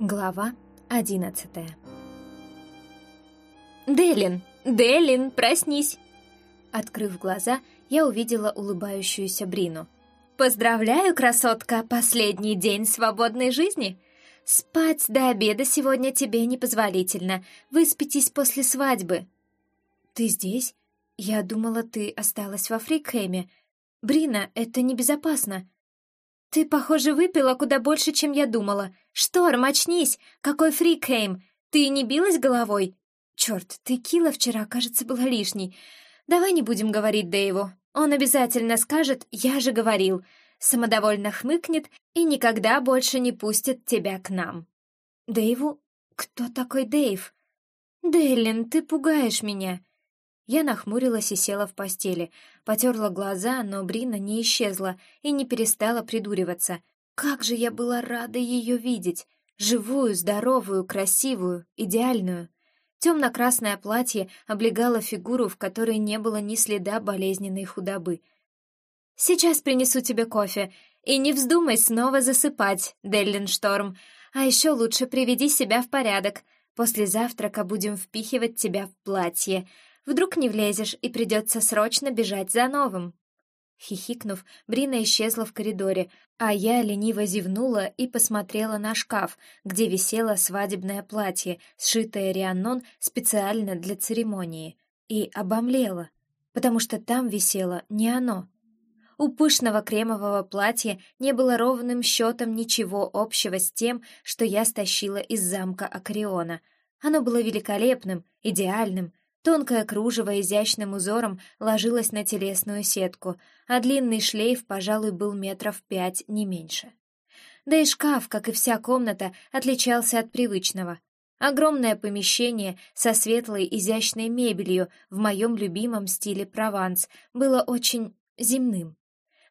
Глава одиннадцатая «Делин! Делин, проснись!» Открыв глаза, я увидела улыбающуюся Брину. «Поздравляю, красотка, последний день свободной жизни! Спать до обеда сегодня тебе непозволительно, выспитесь после свадьбы!» «Ты здесь? Я думала, ты осталась во Фрикхэме. Брина, это небезопасно!» «Ты, похоже, выпила куда больше, чем я думала. Шторм, очнись! Какой фрикхейм! Ты не билась головой? Черт, текила вчера, кажется, была лишней. Давай не будем говорить Дэйву. Он обязательно скажет «я же говорил», самодовольно хмыкнет и никогда больше не пустит тебя к нам. Дэйву? Кто такой Дэйв? Деллин, ты пугаешь меня. Я нахмурилась и села в постели, потерла глаза, но Брина не исчезла и не перестала придуриваться. Как же я была рада ее видеть! Живую, здоровую, красивую, идеальную. Темно-красное платье облегало фигуру, в которой не было ни следа болезненной худобы. «Сейчас принесу тебе кофе, и не вздумай снова засыпать, Деллин Шторм, а еще лучше приведи себя в порядок. После завтрака будем впихивать тебя в платье. Вдруг не влезешь, и придется срочно бежать за новым». Хихикнув, Брина исчезла в коридоре, а я лениво зевнула и посмотрела на шкаф, где висело свадебное платье, сшитое Рианнон специально для церемонии, и обомлела, потому что там висело не оно. У пышного кремового платья не было ровным счетом ничего общего с тем, что я стащила из замка Акриона. Оно было великолепным, идеальным, Тонкое кружево изящным узором ложилось на телесную сетку, а длинный шлейф, пожалуй, был метров пять, не меньше. Да и шкаф, как и вся комната, отличался от привычного. Огромное помещение со светлой изящной мебелью в моем любимом стиле Прованс было очень земным.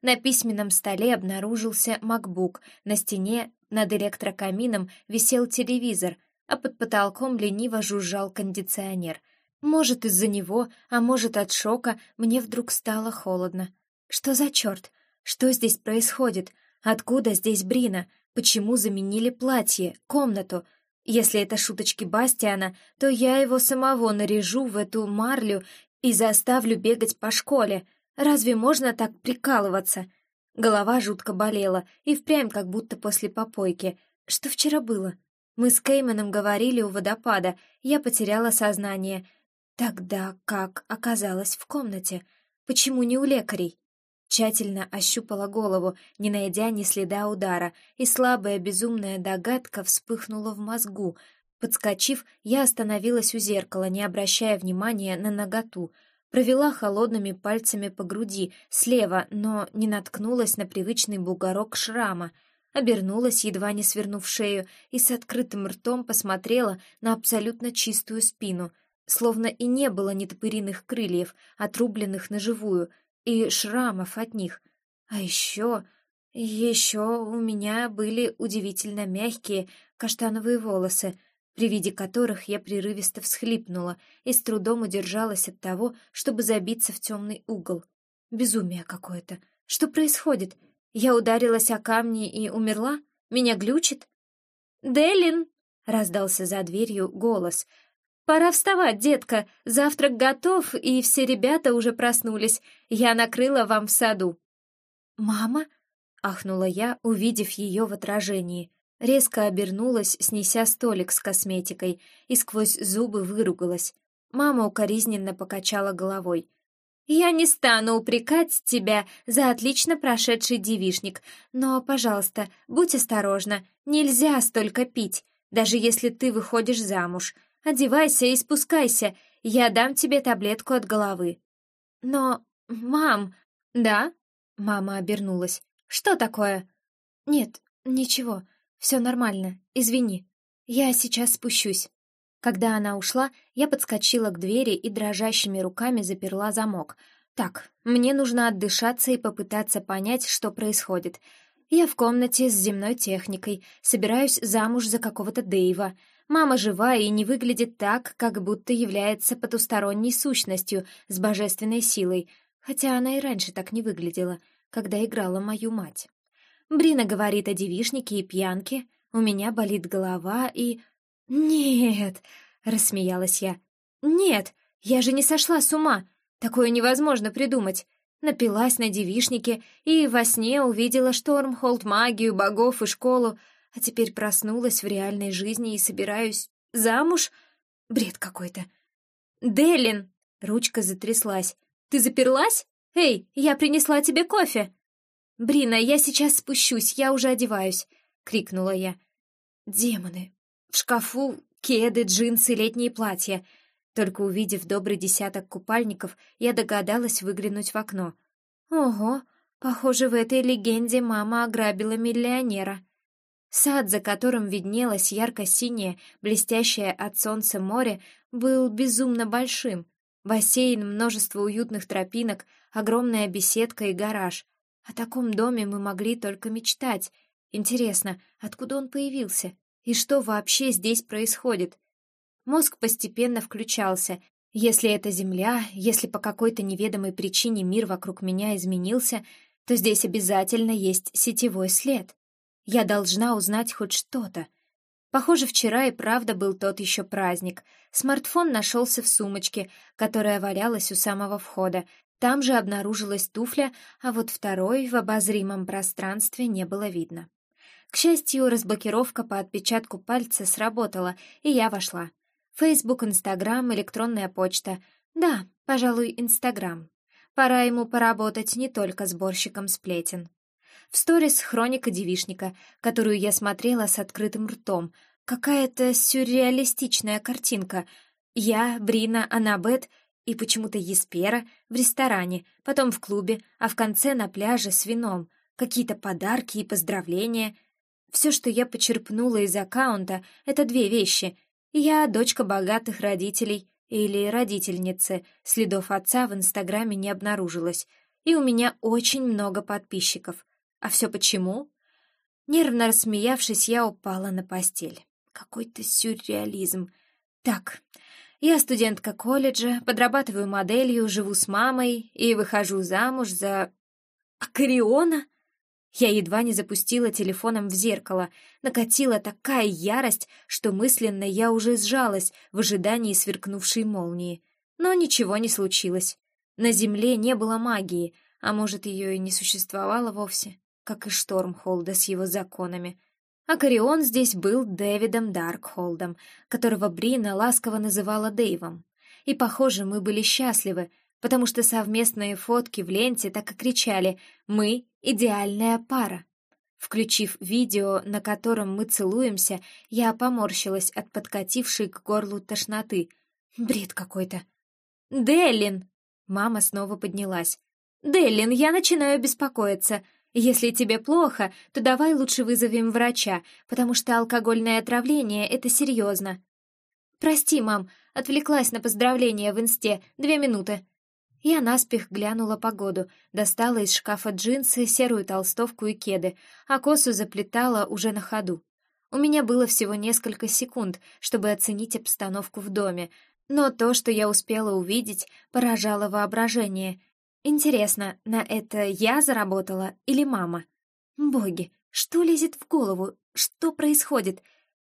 На письменном столе обнаружился MacBook, на стене над электрокамином висел телевизор, а под потолком лениво жужжал кондиционер — может, из-за него, а может, от шока, мне вдруг стало холодно. Что за черт? Что здесь происходит? Откуда здесь Брина? Почему заменили платье, комнату? Если это шуточки Бастиана, то я его самого наряжу в эту марлю и заставлю бегать по школе. Разве можно так прикалываться? Голова жутко болела, и впрямь как будто после попойки. Что вчера было? Мы с Кейманом говорили у водопада, я потеряла сознание — Тогда как оказалась в комнате? Почему не у лекарей? Тщательно ощупала голову, не найдя ни следа удара, и слабая безумная догадка вспыхнула в мозгу. Подскочив, я остановилась у зеркала, не обращая внимания на наготу. Провела холодными пальцами по груди, слева, но не наткнулась на привычный бугорок шрама. Обернулась, едва не свернув шею, и с открытым ртом посмотрела на абсолютно чистую спину — словно и не было нетопыриных крыльев, отрубленных на живую, и шрамов от них. А еще... еще у меня были удивительно мягкие каштановые волосы, при виде которых я прерывисто всхлипнула и с трудом удержалась от того, чтобы забиться в темный угол. Безумие какое-то. Что происходит? Я ударилась о камни и умерла? Меня глючит? «Делин!» — раздался за дверью голос, «Пора вставать, детка. Завтрак готов, и все ребята уже проснулись. Я накрыла вам в саду». «Мама?» — ахнула я, увидев ее в отражении. Резко обернулась, снеся столик с косметикой, и сквозь зубы выругалась. Мама укоризненно покачала головой. «Я не стану упрекать тебя за отлично прошедший девишник, но, пожалуйста, будь осторожна, нельзя столько пить, даже если ты выходишь замуж. Одевайся и спускайся, я дам тебе таблетку от головы». «Но, мам...» «Да?» — мама обернулась. «Что такое?» «Нет, ничего, все нормально, извини. Я сейчас спущусь». Когда она ушла, я подскочила к двери и дрожащими руками заперла замок. «Так, мне нужно отдышаться и попытаться понять, что происходит. Я в комнате с земной техникой, собираюсь замуж за какого-то Дэйва». Мама жива и не выглядит так, как будто является потусторонней сущностью с божественной силой, хотя она и раньше так не выглядела, когда играла мою мать. Брина говорит о девишнике и пьянке, у меня болит голова и... «Нет!» — рассмеялась я. «Нет, я же не сошла с ума. Такое невозможно придумать. Напилась на девишнике и во сне увидела Штормхолд, магию, богов и школу, а теперь проснулась в реальной жизни и собираюсь замуж? Бред какой-то. «Делин!» — ручка затряслась. «Ты заперлась? Эй, я принесла тебе кофе!» «Брина, я сейчас спущусь, я уже одеваюсь!» — крикнула я. «Демоны! В шкафу кеды, джинсы, летние платья!» Только увидев добрый десяток купальников, я догадалась выглянуть в окно. Ого, похоже, в этой легенде мама ограбила миллионера. Сад, за которым виднелось ярко-синее, блестящее от солнца море, был безумно большим. Бассейн, множество уютных тропинок, огромная беседка и гараж. О таком доме мы могли только мечтать. Интересно, откуда он появился? И что вообще здесь происходит? Мозг постепенно включался. Если это Земля, если по какой-то неведомой причине мир вокруг меня изменился, то здесь обязательно есть сетевой след. Я должна узнать хоть что-то. Похоже, вчера и правда был тот еще праздник. Смартфон нашелся в сумочке, которая валялась у самого входа. Там же обнаружилась туфля, а вот второй в обозримом пространстве не было видно. К счастью, разблокировка по отпечатку пальца сработала, и я вошла. Фейсбук, Инстаграм, электронная почта. Да, пожалуй, Инстаграм. Пора ему поработать не только сборщиком сплетен. В сторис хроника девишника, которую я смотрела с открытым ртом. Какая-то сюрреалистичная картинка. Я, Брина, Анабет и почему-то Еспера в ресторане, потом в клубе, а в конце на пляже с вином. Какие-то подарки и поздравления. Все, что я почерпнула из аккаунта, это две вещи — я дочка богатых родителей или родительницы, следов отца в Инстаграме не обнаружилось, и у меня очень много подписчиков. А все почему? Нервно рассмеявшись, я упала на постель. Какой-то сюрреализм. Так, я студентка колледжа, подрабатываю моделью, живу с мамой и выхожу замуж за... Акариона? Я едва не запустила телефоном в зеркало. Накатила такая ярость, что мысленно я уже сжалась в ожидании сверкнувшей молнии. Но ничего не случилось. На Земле не было магии, а может, ее и не существовало вовсе, как и Штормхолда с его законами. А Корион здесь был Дэвидом Даркхолдом, которого Брина ласково называла Дэйвом. И, похоже, мы были счастливы, потому что совместные фотки в ленте так и кричали «Мы — идеальная пара». Включив видео, на котором мы целуемся, я поморщилась от подкатившей к горлу тошноты. Бред какой-то. «Деллин!» Мама снова поднялась. «Деллин, я начинаю беспокоиться. Если тебе плохо, то давай лучше вызовем врача, потому что алкогольное отравление — это серьезно». «Прости, мам, отвлеклась на поздравления в инсте. Две минуты». Я наспех глянула погоду, достала из шкафа джинсы, серую толстовку и кеды, а косу заплетала уже на ходу. У меня было всего несколько секунд, чтобы оценить обстановку в доме, но то, что я успела увидеть, поражало воображение. Интересно, на это я заработала или мама? Боги, что лезет в голову? Что происходит?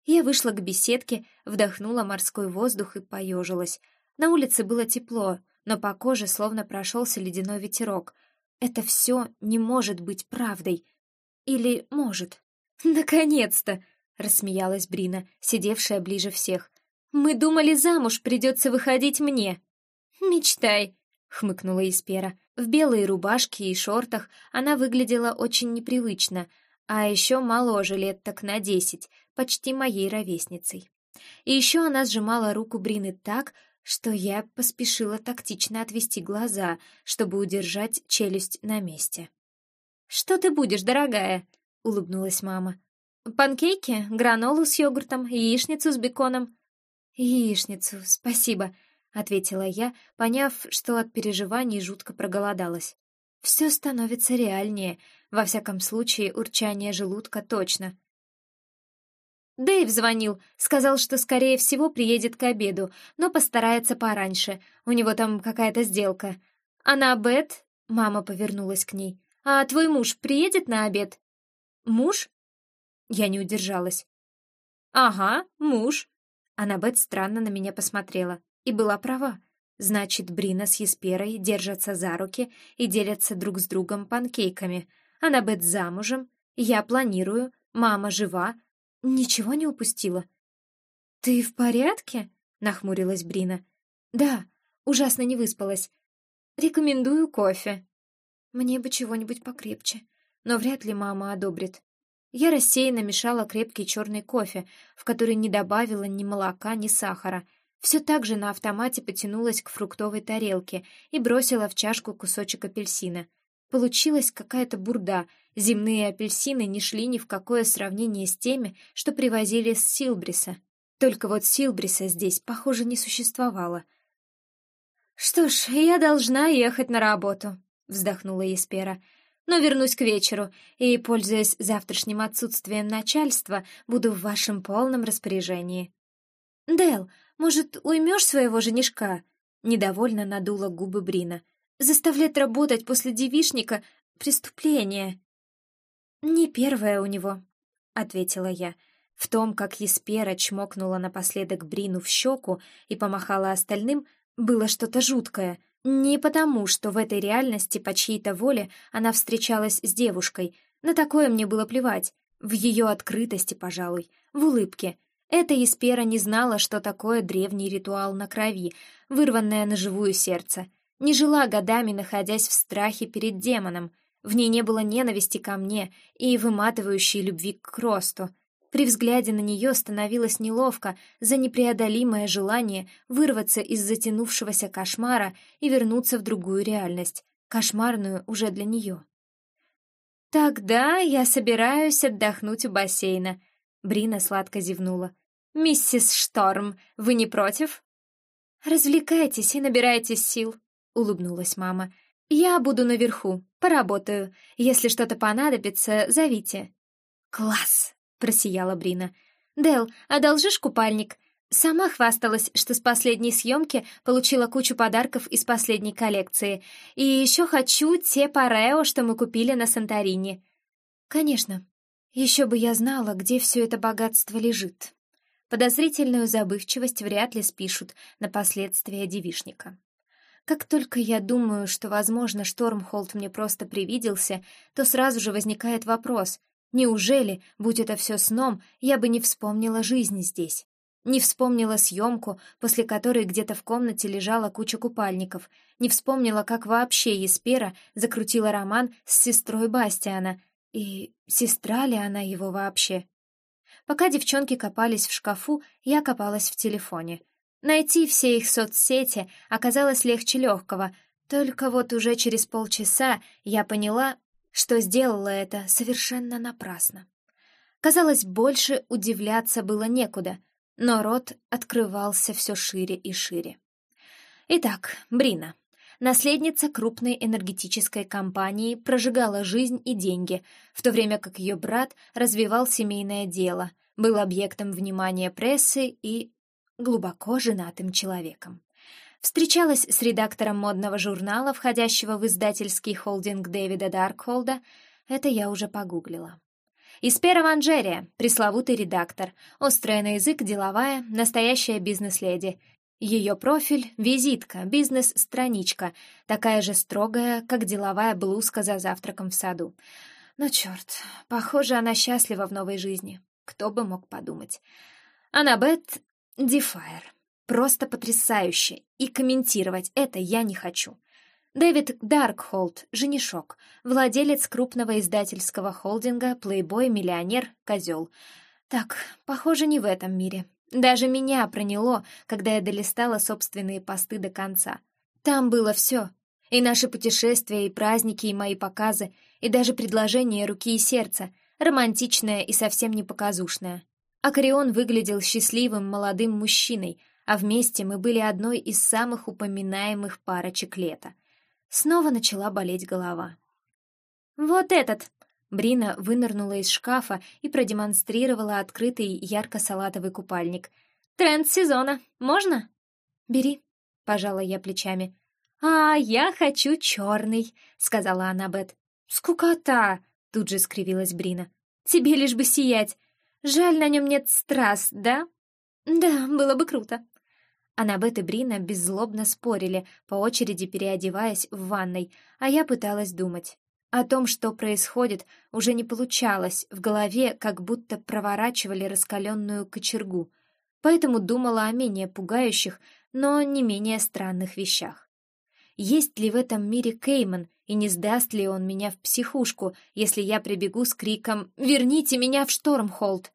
Я вышла к беседке, вдохнула морской воздух и поежилась. На улице было тепло, но по коже словно прошелся ледяной ветерок. Это все не может быть правдой. Или может? «Наконец-то!» — рассмеялась Брина, сидевшая ближе всех. «Мы думали, замуж придется выходить мне». «Мечтай!» — хмыкнула Испера. В белой рубашке и шортах она выглядела очень непривычно, а еще моложе лет так на десять, почти моей ровесницей. И еще она сжимала руку Брины так, что я поспешила тактично отвести глаза, чтобы удержать челюсть на месте. «Что ты будешь, дорогая?» — улыбнулась мама. «Панкейки, гранолу с йогуртом, яичницу с беконом». «Яичницу, спасибо», — ответила я, поняв, что от переживаний жутко проголодалась. «Все становится реальнее, во всяком случае, урчание желудка точно». Дэйв звонил, сказал, что, скорее всего, приедет к обеду, но постарается пораньше, у него там какая-то сделка. А на обед... Мама повернулась к ней. «А твой муж приедет на обед?» «Муж?» Я не удержалась. «Ага, муж». Аннабет странно на меня посмотрела и была права. Значит, Брина с Есперой держатся за руки и делятся друг с другом панкейками. Аннабет замужем, я планирую, мама жива. Ничего не упустила. «Ты в порядке?» — нахмурилась Брина. «Да, ужасно не выспалась. Рекомендую кофе». «Мне бы чего-нибудь покрепче, но вряд ли мама одобрит». Я рассеянно мешала крепкий черный кофе, в который не добавила ни молока, ни сахара. Все так же на автомате потянулась к фруктовой тарелке и бросила в чашку кусочек апельсина. Получилась какая-то бурда. Земные апельсины не шли ни в какое сравнение с теми, что привозили с Силбриса. Только вот Силбриса здесь, похоже, не существовало. «Что ж, я должна ехать на работу», — вздохнула Еспера но вернусь к вечеру и, пользуясь завтрашним отсутствием начальства, буду в вашем полном распоряжении. Дэл, может, уймешь своего женишка? Недовольно надула губы Брина. Заставлять работать после девишника — преступление. Не первое у него, — ответила я. В том, как Еспера чмокнула напоследок Брину в щеку и помахала остальным, было что-то жуткое — не потому, что в этой реальности по чьей-то воле она встречалась с девушкой. На такое мне было плевать. В ее открытости, пожалуй, в улыбке. Эта Еспера не знала, что такое древний ритуал на крови, вырванное на живую сердце. Не жила годами, находясь в страхе перед демоном. В ней не было ненависти ко мне и выматывающей любви к Кросту. При взгляде на нее становилось неловко за непреодолимое желание вырваться из затянувшегося кошмара и вернуться в другую реальность, кошмарную уже для нее. «Тогда я собираюсь отдохнуть у бассейна», — Брина сладко зевнула. «Миссис Шторм, вы не против?» «Развлекайтесь и набирайтесь сил», — улыбнулась мама. «Я буду наверху, поработаю. Если что-то понадобится, зовите». «Класс!» просияла Брина. «Дел, одолжишь купальник?» Сама хвасталась, что с последней съемки получила кучу подарков из последней коллекции. И еще хочу те парео, что мы купили на Санторини. Конечно. Еще бы я знала, где все это богатство лежит. Подозрительную забывчивость вряд ли спишут на последствия девишника. Как только я думаю, что, возможно, Штормхолд мне просто привиделся, то сразу же возникает вопрос, Неужели, будь это все сном, я бы не вспомнила жизнь здесь? Не вспомнила съемку, после которой где-то в комнате лежала куча купальников, не вспомнила, как вообще Еспера закрутила роман с сестрой Бастиана, и сестра ли она его вообще? Пока девчонки копались в шкафу, я копалась в телефоне. Найти все их соцсети оказалось легче легкого, только вот уже через полчаса я поняла, что сделала это совершенно напрасно. Казалось, больше удивляться было некуда, но рот открывался все шире и шире. Итак, Брина, наследница крупной энергетической компании, прожигала жизнь и деньги, в то время как ее брат развивал семейное дело, был объектом внимания прессы и глубоко женатым человеком. Встречалась с редактором модного журнала, входящего в издательский холдинг Дэвида Даркхолда. Это я уже погуглила. Испера Ванжерия, пресловутый редактор, острая на язык, деловая, настоящая бизнес-леди. Ее профиль — визитка, бизнес-страничка, такая же строгая, как деловая блузка за завтраком в саду. Но черт, похоже, она счастлива в новой жизни. Кто бы мог подумать. Аннабет Дефайр. Просто потрясающе, и комментировать это я не хочу. Дэвид Даркхолд, женишок, владелец крупного издательского холдинга, плейбой, миллионер, козел. Так, похоже, не в этом мире. Даже меня проняло, когда я долистала собственные посты до конца. Там было все. И наши путешествия, и праздники, и мои показы, и даже предложение руки и сердца, романтичное и совсем не показушное. Акарион выглядел счастливым молодым мужчиной — а вместе мы были одной из самых упоминаемых парочек лета. Снова начала болеть голова. «Вот этот!» Брина вынырнула из шкафа и продемонстрировала открытый ярко-салатовый купальник. «Тренд сезона. Можно?» «Бери», — пожала я плечами. «А, я хочу черный», — сказала Аннабет. «Скукота!» — тут же скривилась Брина. Тебе лишь бы сиять. Жаль, на нем нет страз, да? Да, было бы круто. Аннабет и Брина беззлобно спорили, по очереди переодеваясь в ванной, а я пыталась думать. О том, что происходит, уже не получалось, в голове как будто проворачивали раскаленную кочергу, поэтому думала о менее пугающих, но не менее странных вещах. Есть ли в этом мире Кейман, и не сдаст ли он меня в психушку, если я прибегу с криком «Верните меня в Штормхолд!»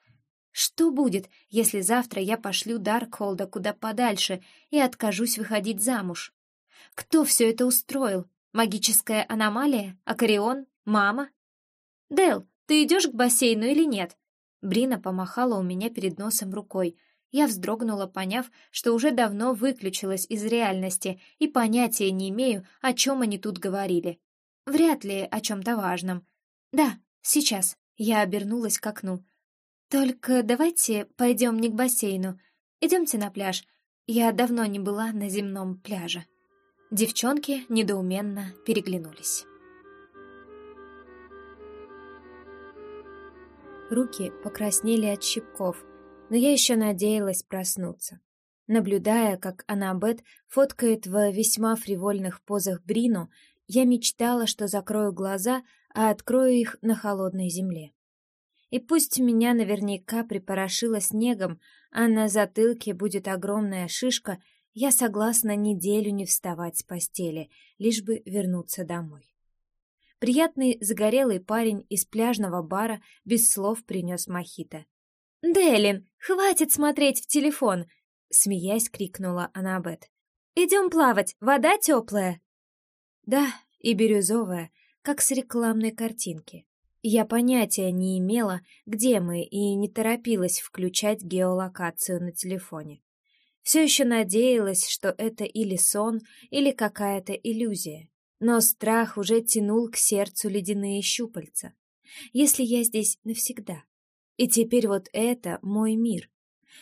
Что будет, если завтра я пошлю Даркхолда куда подальше и откажусь выходить замуж? Кто все это устроил? Магическая аномалия? Акарион? Мама? Дел, ты идешь к бассейну или нет? Брина помахала у меня перед носом рукой. Я вздрогнула, поняв, что уже давно выключилась из реальности и понятия не имею, о чем они тут говорили. Вряд ли о чем-то важном. Да, сейчас. Я обернулась к окну. Только давайте пойдем не к бассейну. Идемте на пляж. Я давно не была на земном пляже. Девчонки недоуменно переглянулись. Руки покраснели от щипков, но я еще надеялась проснуться. Наблюдая, как Аннабет фоткает в весьма фривольных позах Брину, я мечтала, что закрою глаза, а открою их на холодной земле. И пусть меня наверняка припорошило снегом, а на затылке будет огромная шишка, я согласна неделю не вставать с постели, лишь бы вернуться домой. Приятный загорелый парень из пляжного бара без слов принес мохито. «Делин, хватит смотреть в телефон!» — смеясь крикнула Аннабет. «Идем плавать, вода теплая!» Да, и бирюзовая, как с рекламной картинки. Я понятия не имела, где мы, и не торопилась включать геолокацию на телефоне. Все еще надеялась, что это или сон, или какая-то иллюзия. Но страх уже тянул к сердцу ледяные щупальца. Если я здесь навсегда. И теперь вот это мой мир.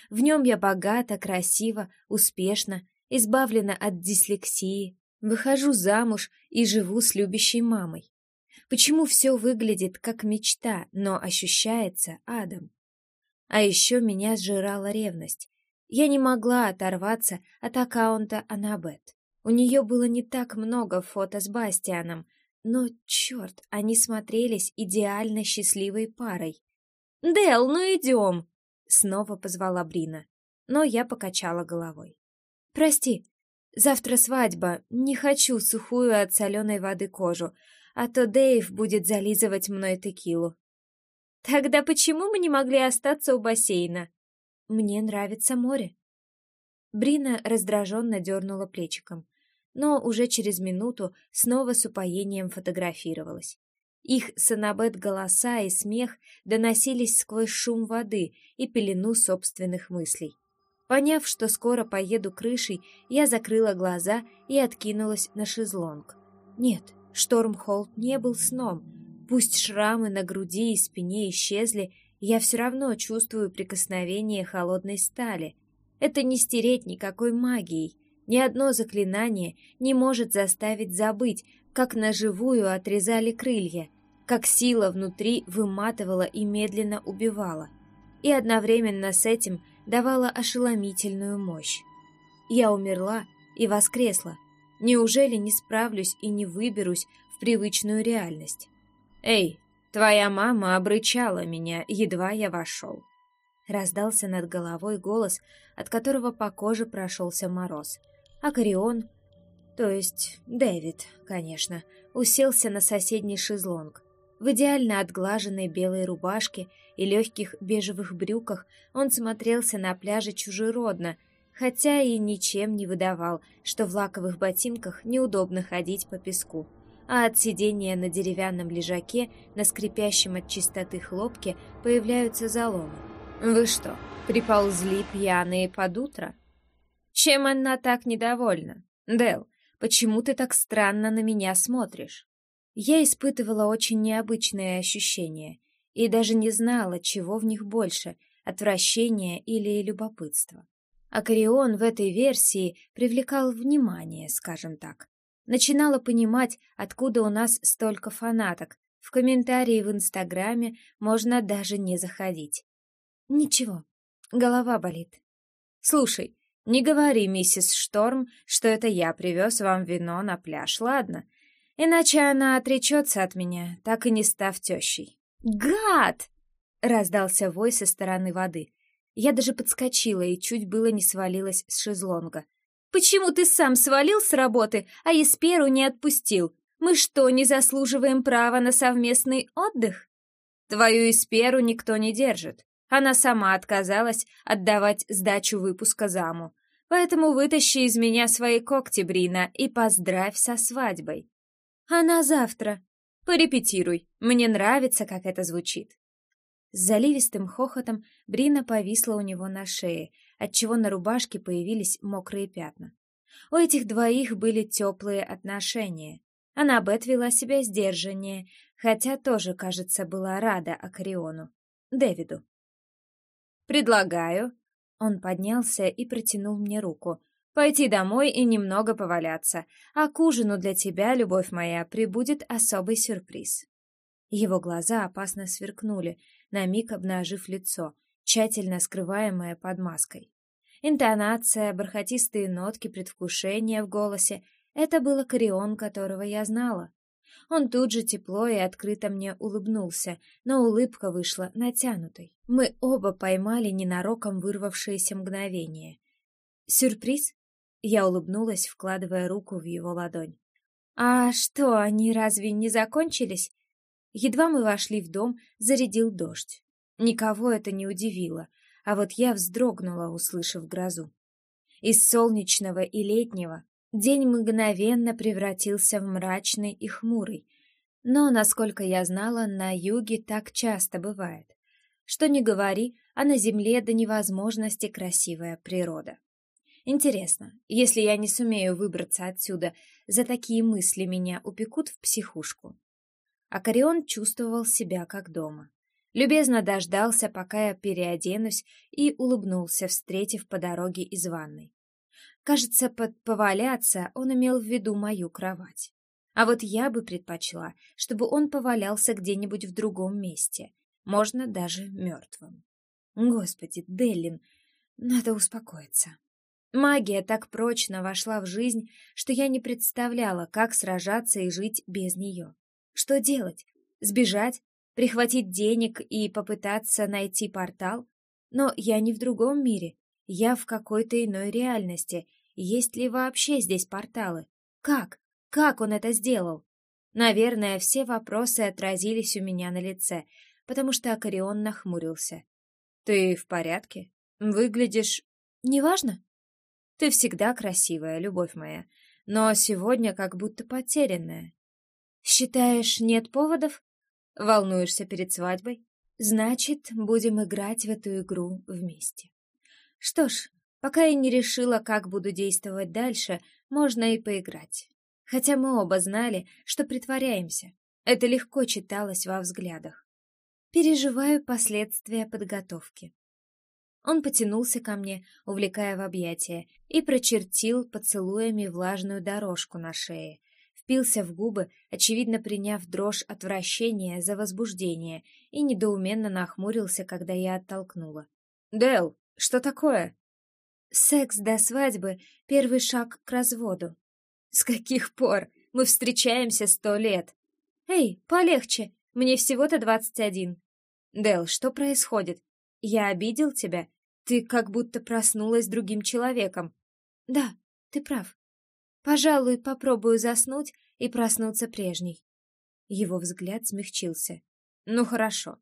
В нем я богата, красива, успешна, избавлена от дислексии, выхожу замуж и живу с любящей мамой. Почему все выглядит как мечта, но ощущается адом? А еще меня сжирала ревность. Я не могла оторваться от аккаунта Анабет. У нее было не так много фото с Бастианом, но, черт, они смотрелись идеально счастливой парой. «Дел, ну идем!» — снова позвала Брина, но я покачала головой. «Прости, завтра свадьба, не хочу сухую от соленой воды кожу, а то Дэйв будет зализывать мной текилу. Тогда почему мы не могли остаться у бассейна? Мне нравится море. Брина раздраженно дернула плечиком, но уже через минуту снова с упоением фотографировалась. Их санабет голоса и смех доносились сквозь шум воды и пелену собственных мыслей. Поняв, что скоро поеду крышей, я закрыла глаза и откинулась на шезлонг. Нет, Штормхолд не был сном. Пусть шрамы на груди и спине исчезли, я все равно чувствую прикосновение холодной стали. Это не стереть никакой магией. Ни одно заклинание не может заставить забыть, как на живую отрезали крылья, как сила внутри выматывала и медленно убивала. И одновременно с этим давала ошеломительную мощь. Я умерла и воскресла, Неужели не справлюсь и не выберусь в привычную реальность? «Эй, твоя мама обрычала меня, едва я вошел!» Раздался над головой голос, от которого по коже прошелся мороз. А Корион, то есть Дэвид, конечно, уселся на соседний шезлонг. В идеально отглаженной белой рубашке и легких бежевых брюках он смотрелся на пляже чужеродно, хотя и ничем не выдавал, что в лаковых ботинках неудобно ходить по песку, а от сидения на деревянном лежаке на скрипящем от чистоты хлопке появляются заломы. «Вы что, приползли пьяные под утро?» «Чем она так недовольна? Дел, почему ты так странно на меня смотришь?» Я испытывала очень необычные ощущения и даже не знала, чего в них больше — отвращения или любопытства. Акарион в этой версии привлекал внимание, скажем так. Начинала понимать, откуда у нас столько фанаток, В комментарии в Инстаграме можно даже не заходить. Ничего, голова болит. Слушай, не говори, миссис Шторм, что это я привез вам вино на пляж, ладно? Иначе она отречется от меня, так и не став тещей. «Гад!» — раздался вой со стороны воды. Я даже подскочила и чуть было не свалилась с шезлонга. «Почему ты сам свалил с работы, а Есперу не отпустил? Мы что, не заслуживаем права на совместный отдых?» «Твою Есперу никто не держит. Она сама отказалась отдавать сдачу выпуска заму. Поэтому вытащи из меня свои когти, Брина, и поздравь со свадьбой. А на завтра порепетируй. Мне нравится, как это звучит. С заливистым хохотом Брина повисла у него на шее, отчего на рубашке появились мокрые пятна. У этих двоих были теплые отношения. Она вела себя сдержаннее, хотя тоже, кажется, была рада Акариону, Дэвиду. «Предлагаю». Он поднялся и протянул мне руку. «Пойти домой и немного поваляться, а к ужину для тебя, любовь моя, прибудет особый сюрприз». Его глаза опасно сверкнули, на миг обнажив лицо, тщательно скрываемое под маской. Интонация, бархатистые нотки предвкушения в голосе — это был Корион, которого я знала. Он тут же тепло и открыто мне улыбнулся, но улыбка вышла натянутой. Мы оба поймали ненароком вырвавшееся мгновение. «Сюрприз?» Я улыбнулась, вкладывая руку в его ладонь. «А что, они разве не закончились?» Едва мы вошли в дом, зарядил дождь. Никого это не удивило, а вот я вздрогнула, услышав грозу. Из солнечного и летнего День мгновенно превратился в мрачный и хмурый. Но, насколько я знала, на юге так часто бывает. Что ни говори, а на земле до невозможности красивая природа. Интересно, если я не сумею выбраться отсюда, за такие мысли меня упекут в психушку. Акарион чувствовал себя как дома. Любезно дождался, пока я переоденусь, и улыбнулся, встретив по дороге из ванной. Кажется, под поваляться он имел в виду мою кровать. А вот я бы предпочла, чтобы он повалялся где-нибудь в другом месте, можно даже мертвым. Господи, Деллин, надо успокоиться. Магия так прочно вошла в жизнь, что я не представляла, как сражаться и жить без нее. Что делать? Сбежать? Прихватить денег и попытаться найти портал? Но я не в другом мире, я в какой-то иной реальности, есть ли вообще здесь порталы? Как? Как он это сделал? Наверное, все вопросы отразились у меня на лице, потому что Акарион нахмурился. «Ты в порядке? Выглядишь... неважно? Ты всегда красивая, любовь моя, но сегодня как будто потерянная. Считаешь, нет поводов? Волнуешься перед свадьбой? Значит, будем играть в эту игру вместе. Что ж, Пока я не решила, как буду действовать дальше, можно и поиграть. Хотя мы оба знали, что притворяемся. Это легко читалось во взглядах. Переживаю последствия подготовки. Он потянулся ко мне, увлекая в объятия, и прочертил поцелуями влажную дорожку на шее, впился в губы, очевидно приняв дрожь отвращения за возбуждение, и недоуменно нахмурился, когда я оттолкнула. «Дэл, что такое?» Секс до свадьбы — первый шаг к разводу. С каких пор? Мы встречаемся сто лет. Эй, полегче, мне всего-то двадцать один. Дел, что происходит? Я обидел тебя? Ты как будто проснулась другим человеком. Да, ты прав. Пожалуй, попробую заснуть и проснуться прежней. Его взгляд смягчился. Ну хорошо.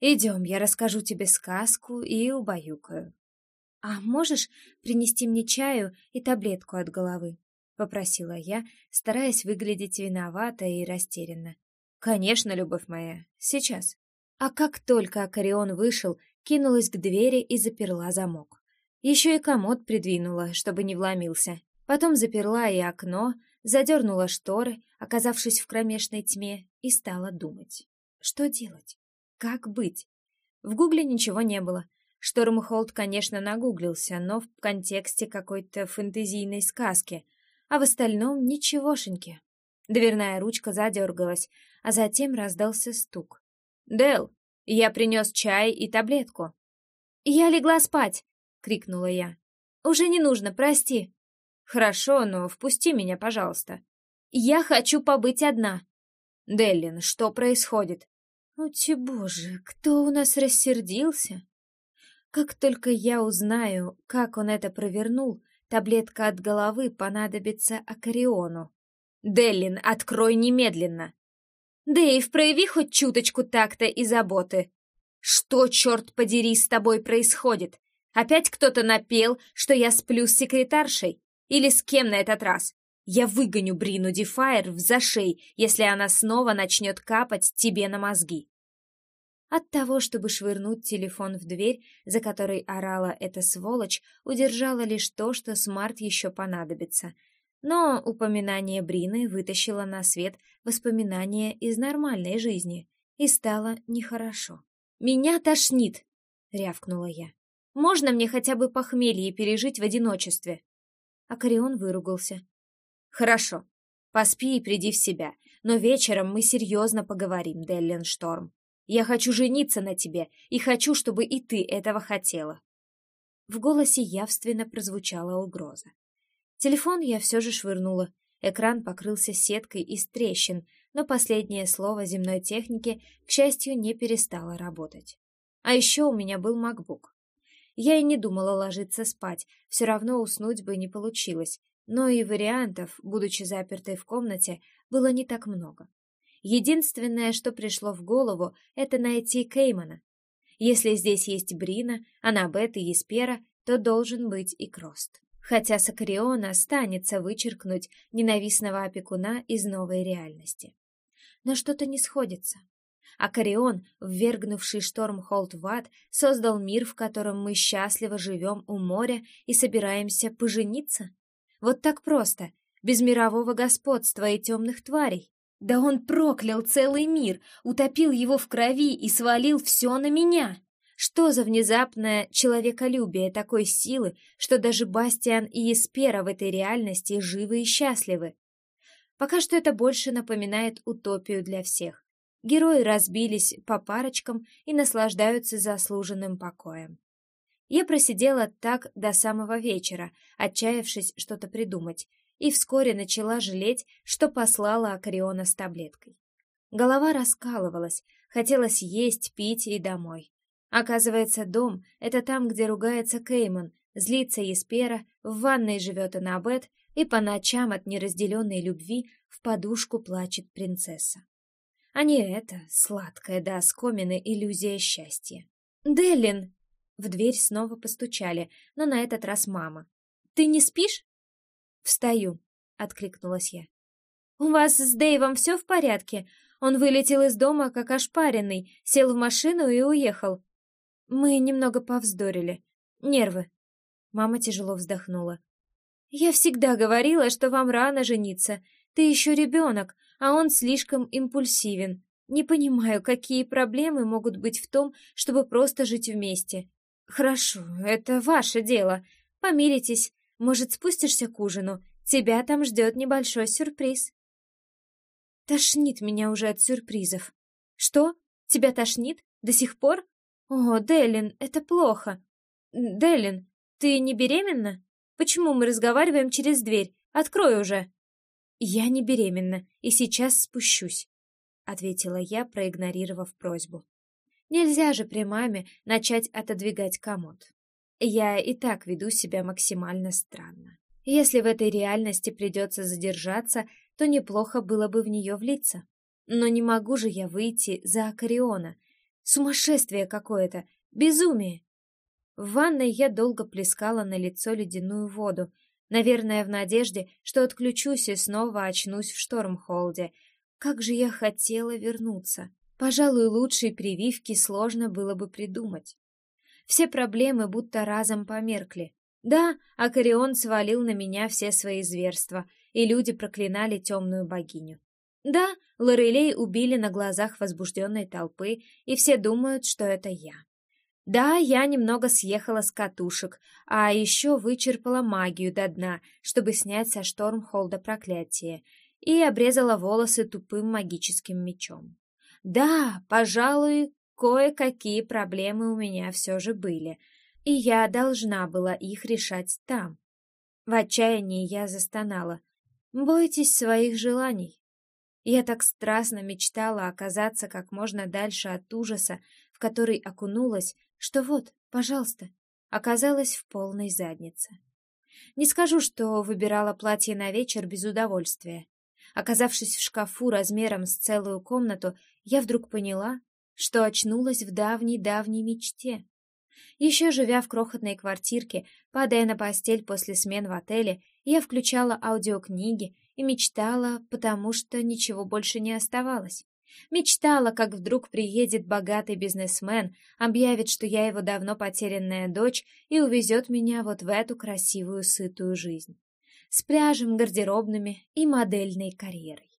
Идем, я расскажу тебе сказку и убаюкаю. «А можешь принести мне чаю и таблетку от головы?» — попросила я, стараясь выглядеть виновато и растерянно. «Конечно, любовь моя, сейчас». А как только Акарион вышел, кинулась к двери и заперла замок. Еще и комод придвинула, чтобы не вломился. Потом заперла и окно, задернула шторы, оказавшись в кромешной тьме, и стала думать. Что делать? Как быть? В гугле ничего не было, Штормхолд, конечно, нагуглился, но в контексте какой-то фэнтезийной сказки, а в остальном ничегошеньки. Дверная ручка задергалась, а затем раздался стук. «Дел, я принес чай и таблетку». «Я легла спать!» — крикнула я. «Уже не нужно, прости». «Хорошо, но впусти меня, пожалуйста». «Я хочу побыть одна». «Деллин, что происходит?» «О, боже, кто у нас рассердился?» Как только я узнаю, как он это провернул, таблетка от головы понадобится Акариону. «Деллин, открой немедленно!» «Дэйв, прояви хоть чуточку такта и заботы!» «Что, черт подери, с тобой происходит? Опять кто-то напел, что я сплю с секретаршей? Или с кем на этот раз? Я выгоню Брину Дефайр взашей, если она снова начнет капать тебе на мозги. От того, чтобы швырнуть телефон в дверь, за которой орала эта сволочь, удержала лишь то, что смарт еще понадобится. Но упоминание Брины вытащило на свет воспоминания из нормальной жизни, и стало нехорошо. «Меня тошнит!» — рявкнула я. «Можно мне хотя бы похмелье пережить в одиночестве?» Акарион выругался. «Хорошо. Поспи и приди в себя. Но вечером мы серьезно поговорим, Деллен Шторм. Я хочу жениться на тебе, и хочу, чтобы и ты этого хотела». В голосе явственно прозвучала угроза. Телефон я все же швырнула. Экран покрылся сеткой из трещин, но последнее слово земной техники, к счастью, не перестало работать. А еще у меня был MacBook. Я и не думала ложиться спать, все равно уснуть бы не получилось, но и вариантов, будучи запертой в комнате, было не так много. Единственное, что пришло в голову, это найти Кеймана. Если здесь есть Брина, Анабет и Еспера, то должен быть и Крост. Хотя Сакариона останется вычеркнуть ненавистного опекуна из новой реальности. Но что-то не сходится. Акарион, ввергнувший Штормхолд в ад, создал мир, в котором мы счастливо живем у моря и собираемся пожениться? Вот так просто, без мирового господства и темных тварей. Да он проклял целый мир, утопил его в крови и свалил все на меня. Что за внезапное человеколюбие такой силы, что даже Бастиан и Еспера в этой реальности живы и счастливы? Пока что это больше напоминает утопию для всех. Герои разбились по парочкам и наслаждаются заслуженным покоем. Я просидела так до самого вечера, отчаявшись что-то придумать, и вскоре начала жалеть, что послала Акариона с таблеткой. Голова раскалывалась, хотелось есть, пить и домой. Оказывается, дом — это там, где ругается Кейман, злится Еспера, в ванной живет Анабет, и по ночам от неразделенной любви в подушку плачет принцесса. А не это, сладкая до оскомины иллюзия счастья. «Деллин!» В дверь снова постучали, но на этот раз мама. «Ты не спишь?» «Встаю», — откликнулась я. «У вас с Дэйвом все в порядке? Он вылетел из дома, как ошпаренный, сел в машину и уехал. Мы немного повздорили. Нервы». Мама тяжело вздохнула. «Я всегда говорила, что вам рано жениться. Ты еще ребенок, а он слишком импульсивен. Не понимаю, какие проблемы могут быть в том, чтобы просто жить вместе. Хорошо, это ваше дело. Помиритесь. Может, спустишься к ужину? Тебя там ждет небольшой сюрприз. Тошнит меня уже от сюрпризов. Что? Тебя тошнит? До сих пор? О, Делин, это плохо. Делин, ты не беременна? Почему мы разговариваем через дверь? Открой уже. Я не беременна и сейчас спущусь, ответила я, проигнорировав просьбу. Нельзя же при маме начать отодвигать комод. Я и так веду себя максимально странно. Если в этой реальности придется задержаться, то неплохо было бы в нее влиться. Но не могу же я выйти за Акариона. Сумасшествие какое-то, безумие. В ванной я долго плескала на лицо ледяную воду, наверное, в надежде, что отключусь и снова очнусь в Штормхолде. Как же я хотела вернуться. Пожалуй, лучшей прививки сложно было бы придумать. Все проблемы будто разом померкли. Да, Акарион свалил на меня все свои зверства, и люди проклинали темную богиню. Да, Лорелей убили на глазах возбужденной толпы, и все думают, что это я. Да, я немного съехала с катушек, а еще вычерпала магию до дна, чтобы снять со Штормхолда проклятие. и обрезала волосы тупым магическим мечом. Да, пожалуй, кое-какие проблемы у меня все же были, и я должна была их решать там. В отчаянии я застонала. «Бойтесь своих желаний». Я так страстно мечтала оказаться как можно дальше от ужаса, в который окунулась, что вот, пожалуйста, оказалась в полной заднице. Не скажу, что выбирала платье на вечер без удовольствия. Оказавшись в шкафу размером с целую комнату, я вдруг поняла, что очнулась в давней-давней мечте. Еще живя в крохотной квартирке, падая на постель после смен в отеле, я включала аудиокниги и мечтала, потому что ничего больше не оставалось. Мечтала, как вдруг приедет богатый бизнесмен, объявит, что я его давно потерянная дочь и увезет меня вот в эту красивую сытую жизнь. С пляжем, гардеробными и модельной карьерой.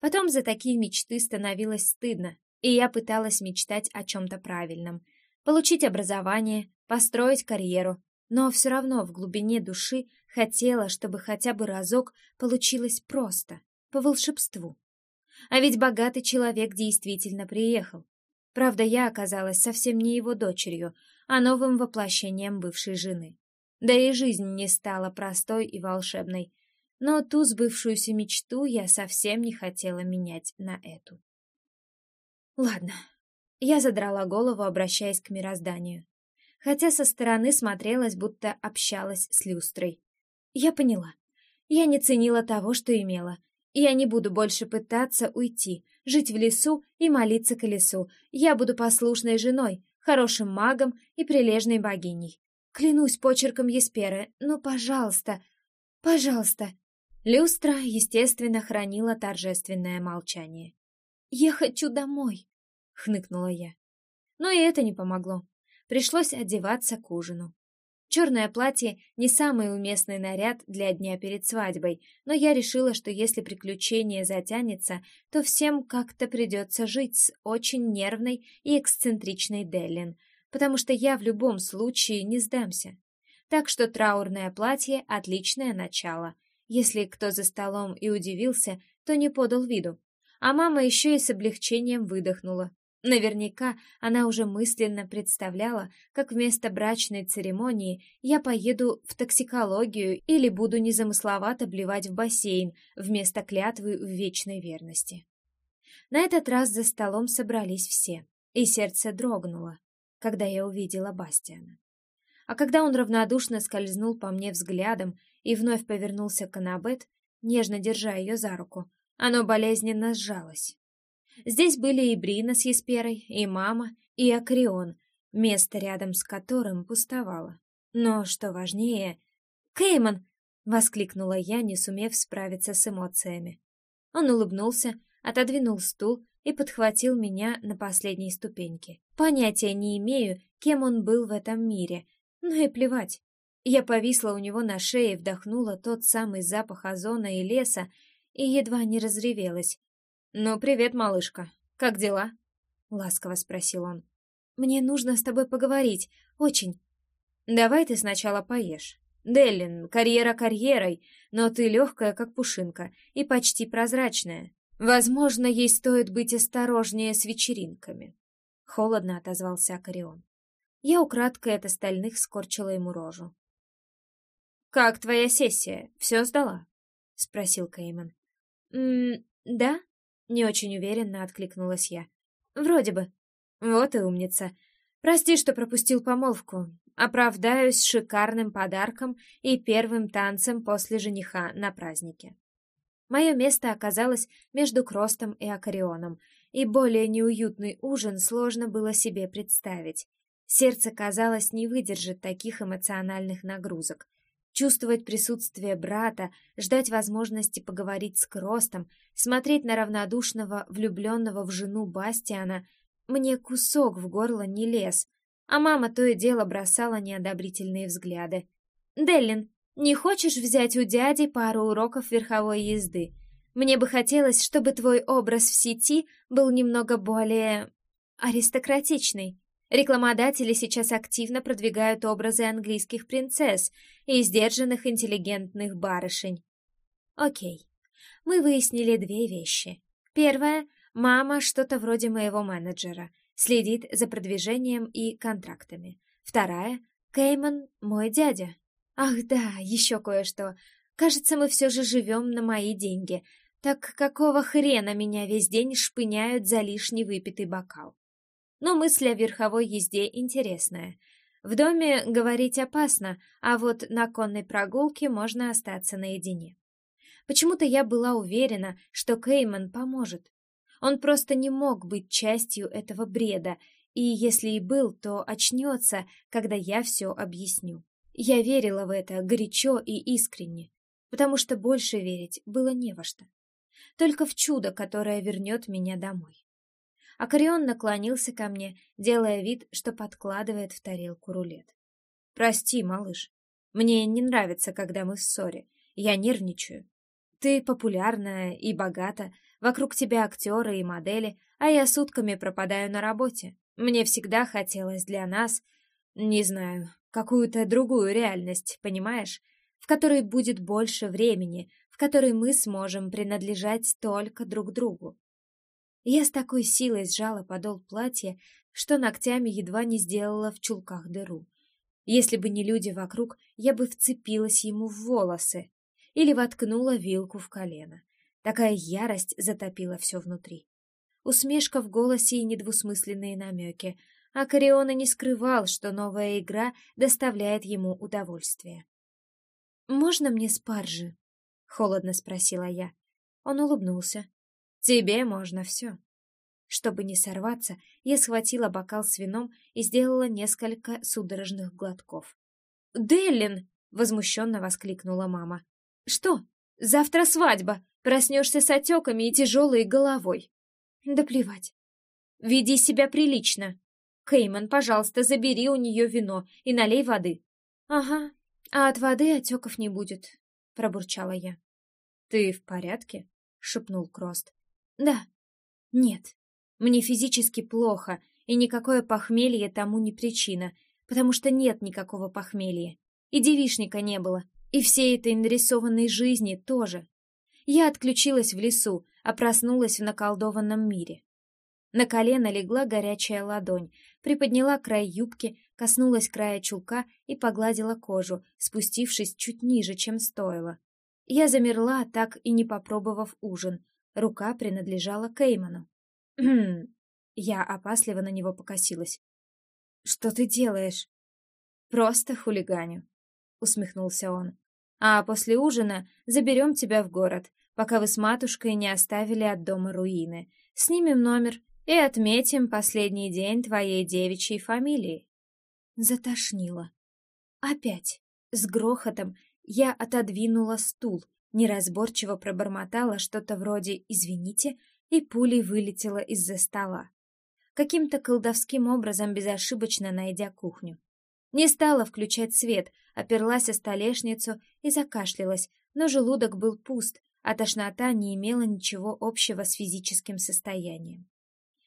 Потом за такие мечты становилось стыдно, и я пыталась мечтать о чем-то правильном. Получить образование, построить карьеру, но все равно в глубине души хотела, чтобы хотя бы разок получилось просто, по волшебству. А ведь богатый человек действительно приехал. Правда, я оказалась совсем не его дочерью, а новым воплощением бывшей жены. Да и жизнь не стала простой и волшебной. Но ту сбывшуюся мечту я совсем не хотела менять на эту. Ладно. Я задрала голову, обращаясь к мирозданию. Хотя со стороны смотрелась, будто общалась с люстрой. Я поняла. Я не ценила того, что имела, я не буду больше пытаться уйти, жить в лесу и молиться колесу. Я буду послушной женой, хорошим магом и прилежной богиней. Клянусь почерком Есперы, но, пожалуйста, пожалуйста. Люстра, естественно, хранила торжественное молчание. «Я хочу домой», — хныкнула я. Но и это не помогло. Пришлось одеваться к ужину. Черное платье — не самый уместный наряд для дня перед свадьбой, но я решила, что если приключение затянется, то всем как-то придется жить с очень нервной и эксцентричной Деллин, потому что я в любом случае не сдамся. Так что траурное платье — отличное начало. Если кто за столом и удивился, то не подал виду. А мама еще и с облегчением выдохнула, Наверняка она уже мысленно представляла, как вместо брачной церемонии я поеду в токсикологию или буду незамысловато блевать в бассейн вместо клятвы в вечной верности. На этот раз за столом собрались все, и сердце дрогнуло, когда я увидела Бастиана. А когда он равнодушно скользнул по мне взглядом и вновь повернулся к Анабет, нежно держа ее за руку, оно болезненно сжалось. Здесь были и Брина с Есперой, и мама, и Акрион, место рядом с которым пустовало. Но, что важнее... «Кейман!» — воскликнула я, не сумев справиться с эмоциями. Он улыбнулся, отодвинул стул и подхватил меня на последней ступеньке. Понятия не имею, кем он был в этом мире, но и плевать. Я повисла у него на шее, вдохнула тот самый запах озона и леса и едва не разревелась, «Ну, привет, малышка. Как дела?» — ласково спросил он. «Мне нужно с тобой поговорить. Очень». «Давай ты сначала поешь. Деллин, карьера карьерой, но ты легкая, как пушинка, и почти прозрачная. Возможно, ей стоит быть осторожнее с вечеринками». Холодно отозвался Акарион. Я украдкой от остальных скорчила ему рожу. «Как твоя сессия? Все сдала?» — спросил Кейман. «М да», не очень уверенно откликнулась я. Вроде бы. Вот и умница. Прости, что пропустил помолвку. Оправдаюсь шикарным подарком и первым танцем после жениха на празднике. Мое место оказалось между Кростом и Акарионом, и более неуютный ужин сложно было себе представить. Сердце, казалось, не выдержит таких эмоциональных нагрузок чувствовать присутствие брата, ждать возможности поговорить с Кростом, смотреть на равнодушного, влюбленного в жену Бастиана, мне кусок в горло не лез, а мама то и дело бросала неодобрительные взгляды. «Деллин, не хочешь взять у дяди пару уроков верховой езды? Мне бы хотелось, чтобы твой образ в сети был немного более... аристократичный». Рекламодатели сейчас активно продвигают образы английских принцесс и сдержанных интеллигентных барышень. Окей. мы выяснили две вещи. Первое — мама что-то вроде моего менеджера, следит за продвижением и контрактами. Вторая — Кейман — мой дядя. Ах да, еще кое-что. Кажется, мы все же живем на мои деньги. Так какого хрена меня весь день шпыняют за лишний выпитый бокал? Но мысль о верховой езде интересная. В доме говорить опасно, а вот на конной прогулке можно остаться наедине. Почему-то я была уверена, что Кейман поможет. Он просто не мог быть частью этого бреда, и если и был, то очнется, когда я все объясню. Я верила в это горячо и искренне, потому что больше верить было не во что. Только в чудо, которое вернет меня домой. Акарион наклонился ко мне, делая вид, что подкладывает в тарелку рулет. «Прости, малыш. Мне не нравится, когда мы в ссоре. Я нервничаю. Ты популярная и богата, вокруг тебя актеры и модели, а я сутками пропадаю на работе. Мне всегда хотелось для нас, не знаю, какую-то другую реальность, понимаешь, в которой будет больше времени, в которой мы сможем принадлежать только друг другу. Я с такой силой сжала подол платья, что ногтями едва не сделала в чулках дыру. Если бы не люди вокруг, я бы вцепилась ему в волосы, или воткнула вилку в колено. Такая ярость затопила все внутри. Усмешка в голосе и недвусмысленные намеки. А Кориона не скрывал, что новая игра доставляет ему удовольствие. «Можно мне спаржи?» — холодно спросила я. Он улыбнулся. «Тебе можно все». Чтобы не сорваться, я схватила бокал с вином и сделала несколько судорожных глотков. «Деллин!» — возмущенно воскликнула мама. «Что? Завтра свадьба. Проснешься с отеками и тяжелой головой». «Да плевать. Веди себя прилично. Кейман, пожалуйста, забери у нее вино и налей воды». «Ага, а от воды отеков не будет», — пробурчала я. «Ты в порядке?» — шепнул Крост. «Да». «Нет. Мне физически плохо, и никакое похмелье тому не причина, потому что нет никакого похмелья. И девишника не было. И всей этой нарисованной жизни тоже. Я отключилась в лесу, а проснулась в наколдованном мире. На колено легла горячая ладонь, приподняла край юбки, коснулась края чулка и погладила кожу, спустившись чуть ниже, чем стоило. Я замерла, так и не попробовав ужин. Рука принадлежала Кейману. «Хм...» Я опасливо на него покосилась. «Что ты делаешь?» «Просто хулиганю», — усмехнулся он. А после ужина заберем тебя в город, пока вы с матушкой не оставили от дома руины. Снимем номер и отметим последний день твоей девичьей фамилии. Затошнило. Опять. С грохотом я отодвинула стул, неразборчиво пробормотала что-то вроде «извините» и пулей вылетела из-за стола. Каким-то колдовским образом безошибочно найдя кухню. Не стала включать свет, оперлась о столешницу и закашлялась, но желудок был пуст, а тошнота не имела ничего общего с физическим состоянием.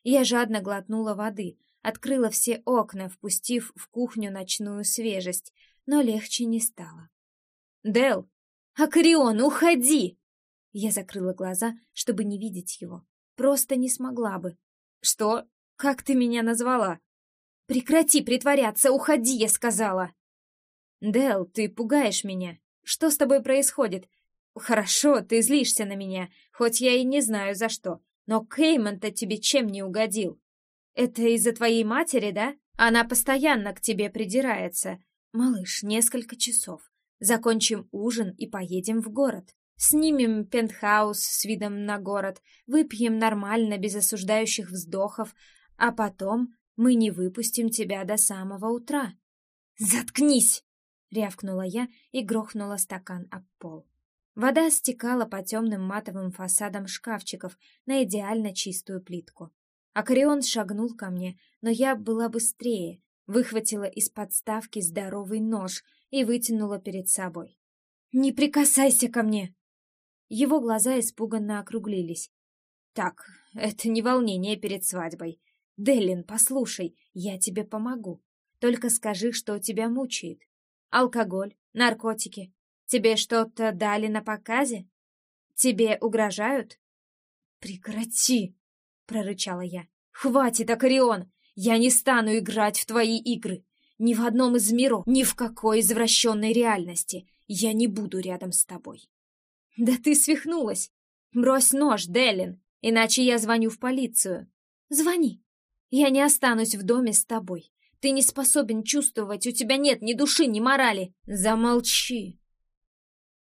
Я жадно глотнула воды, открыла все окна, впустив в кухню ночную свежесть, но легче не стало. «Дел! Акарион, уходи!» Я закрыла глаза, чтобы не видеть его. Просто не смогла бы. «Что? Как ты меня назвала?» «Прекрати притворяться, уходи!» — я сказала. «Дел, ты пугаешь меня. Что с тобой происходит? Хорошо, ты злишься на меня, хоть я и не знаю за что. Но Кейман-то тебе чем не угодил? Это из-за твоей матери, да? Она постоянно к тебе придирается. Малыш, несколько часов. Закончим ужин и поедем в город. Снимем пентхаус с видом на город, выпьем нормально, без осуждающих вздохов, а потом мы не выпустим тебя до самого утра. Заткнись! рявкнула я и грохнула стакан об пол. Вода стекала по темным матовым фасадам шкафчиков на идеально чистую плитку. Акарион шагнул ко мне, но я была быстрее, выхватила из подставки здоровый нож и вытянула перед собой. «Не прикасайся ко мне!» Его глаза испуганно округлились. «Так, это не волнение перед свадьбой. Деллин, послушай, я тебе помогу. Только скажи, что тебя мучает. Алкоголь, наркотики. Тебе что-то дали на показе? Тебе угрожают?» «Прекрати!» — прорычала я. «Хватит, Акарион! Я не стану играть в твои игры! Ни в одном из миров, ни в какой извращенной реальности! Я не буду рядом с тобой!» «Да ты свихнулась! Брось нож, Делин, иначе я звоню в полицию!» «Звони! Я не останусь в доме с тобой! Ты не способен чувствовать, у тебя нет ни души, ни морали! Замолчи!»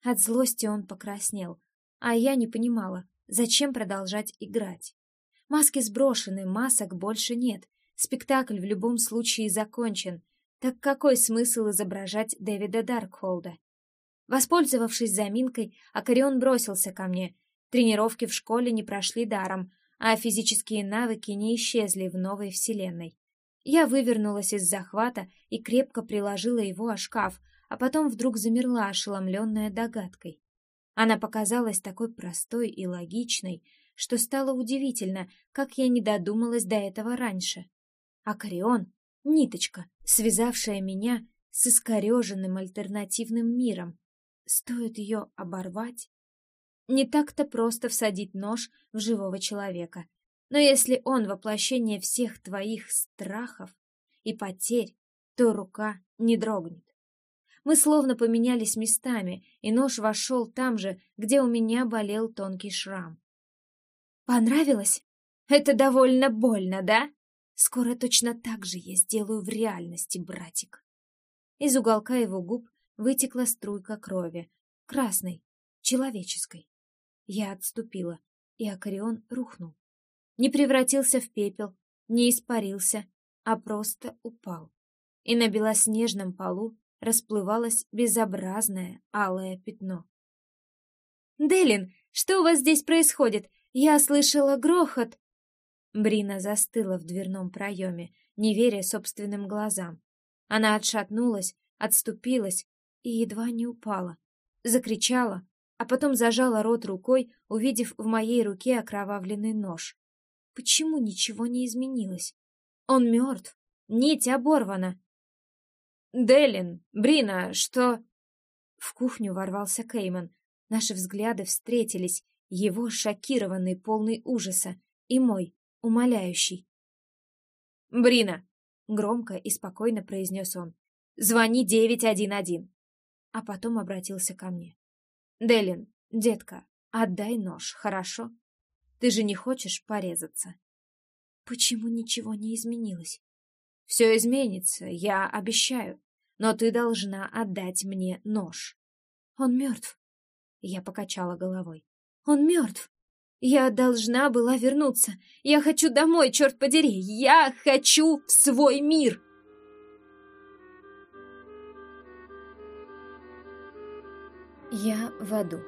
От злости он покраснел, а я не понимала, зачем продолжать играть. Маски сброшены, масок больше нет. Спектакль в любом случае закончен. Так какой смысл изображать Дэвида Даркхолда? Воспользовавшись заминкой, Акарион бросился ко мне. Тренировки в школе не прошли даром, а физические навыки не исчезли в новой вселенной. Я вывернулась из захвата и крепко приложила его о шкаф, а потом вдруг замерла, ошеломленная догадкой. Она показалась такой простой и логичной, что стало удивительно, как я не додумалась до этого раньше. Акарион — ниточка, связавшая меня с искореженным альтернативным миром. Стоит ее оборвать? Не так-то просто всадить нож в живого человека. Но если он воплощение всех твоих страхов и потерь, то рука не дрогнет. Мы словно поменялись местами, и нож вошел там же, где у меня болел тонкий шрам. «Понравилось? Это довольно больно, да? Скоро точно так же я сделаю в реальности, братик». Из уголка его губ вытекла струйка крови, красной, человеческой. Я отступила, и Акарион рухнул. Не превратился в пепел, не испарился, а просто упал. И на белоснежном полу расплывалось безобразное алое пятно. «Делин, что у вас здесь происходит? Я слышала грохот!» Брина застыла в дверном проеме, не веря собственным глазам. Она отшатнулась, отступилась и едва не упала. Закричала, а потом зажала рот рукой, увидев в моей руке окровавленный нож. Почему ничего не изменилось? Он мертв, нить оборвана, «Делин, Брина, что...» В кухню ворвался Кейман. Наши взгляды встретились, его шокированный, полный ужаса, и мой, умоляющий. «Брина!» — громко и спокойно произнес он. «Звони 911!» А потом обратился ко мне. «Делин, детка, отдай нож, хорошо? Ты же не хочешь порезаться?» Почему ничего не изменилось? Все изменится, я обещаю. Но ты должна отдать мне нож. Он мертв. Я покачала головой. Он мертв. Я должна была вернуться. Я хочу домой, черт подери. Я хочу в свой мир. Я в аду.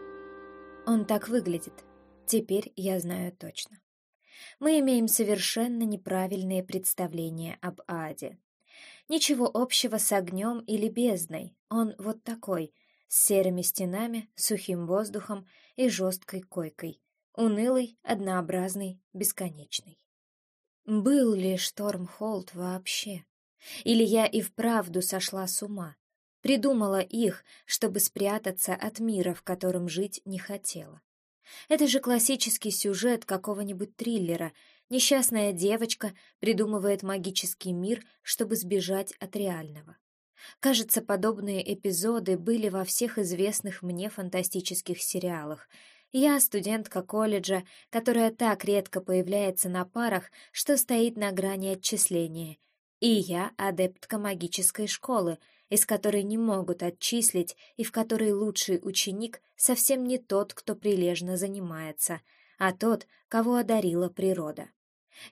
Он так выглядит. Теперь я знаю точно мы имеем совершенно неправильные представления об аде. Ничего общего с огнем или бездной, он вот такой, с серыми стенами, сухим воздухом и жесткой койкой, унылый, однообразный, бесконечный. Был ли Штормхолд вообще? Или я и вправду сошла с ума? Придумала их, чтобы спрятаться от мира, в котором жить не хотела. Это же классический сюжет какого-нибудь триллера. Несчастная девочка придумывает магический мир, чтобы сбежать от реального. Кажется, подобные эпизоды были во всех известных мне фантастических сериалах. Я студентка колледжа, которая так редко появляется на парах, что стоит на грани отчисления. И я адептка магической школы — из которой не могут отчислить и в которой лучший ученик совсем не тот, кто прилежно занимается, а тот, кого одарила природа.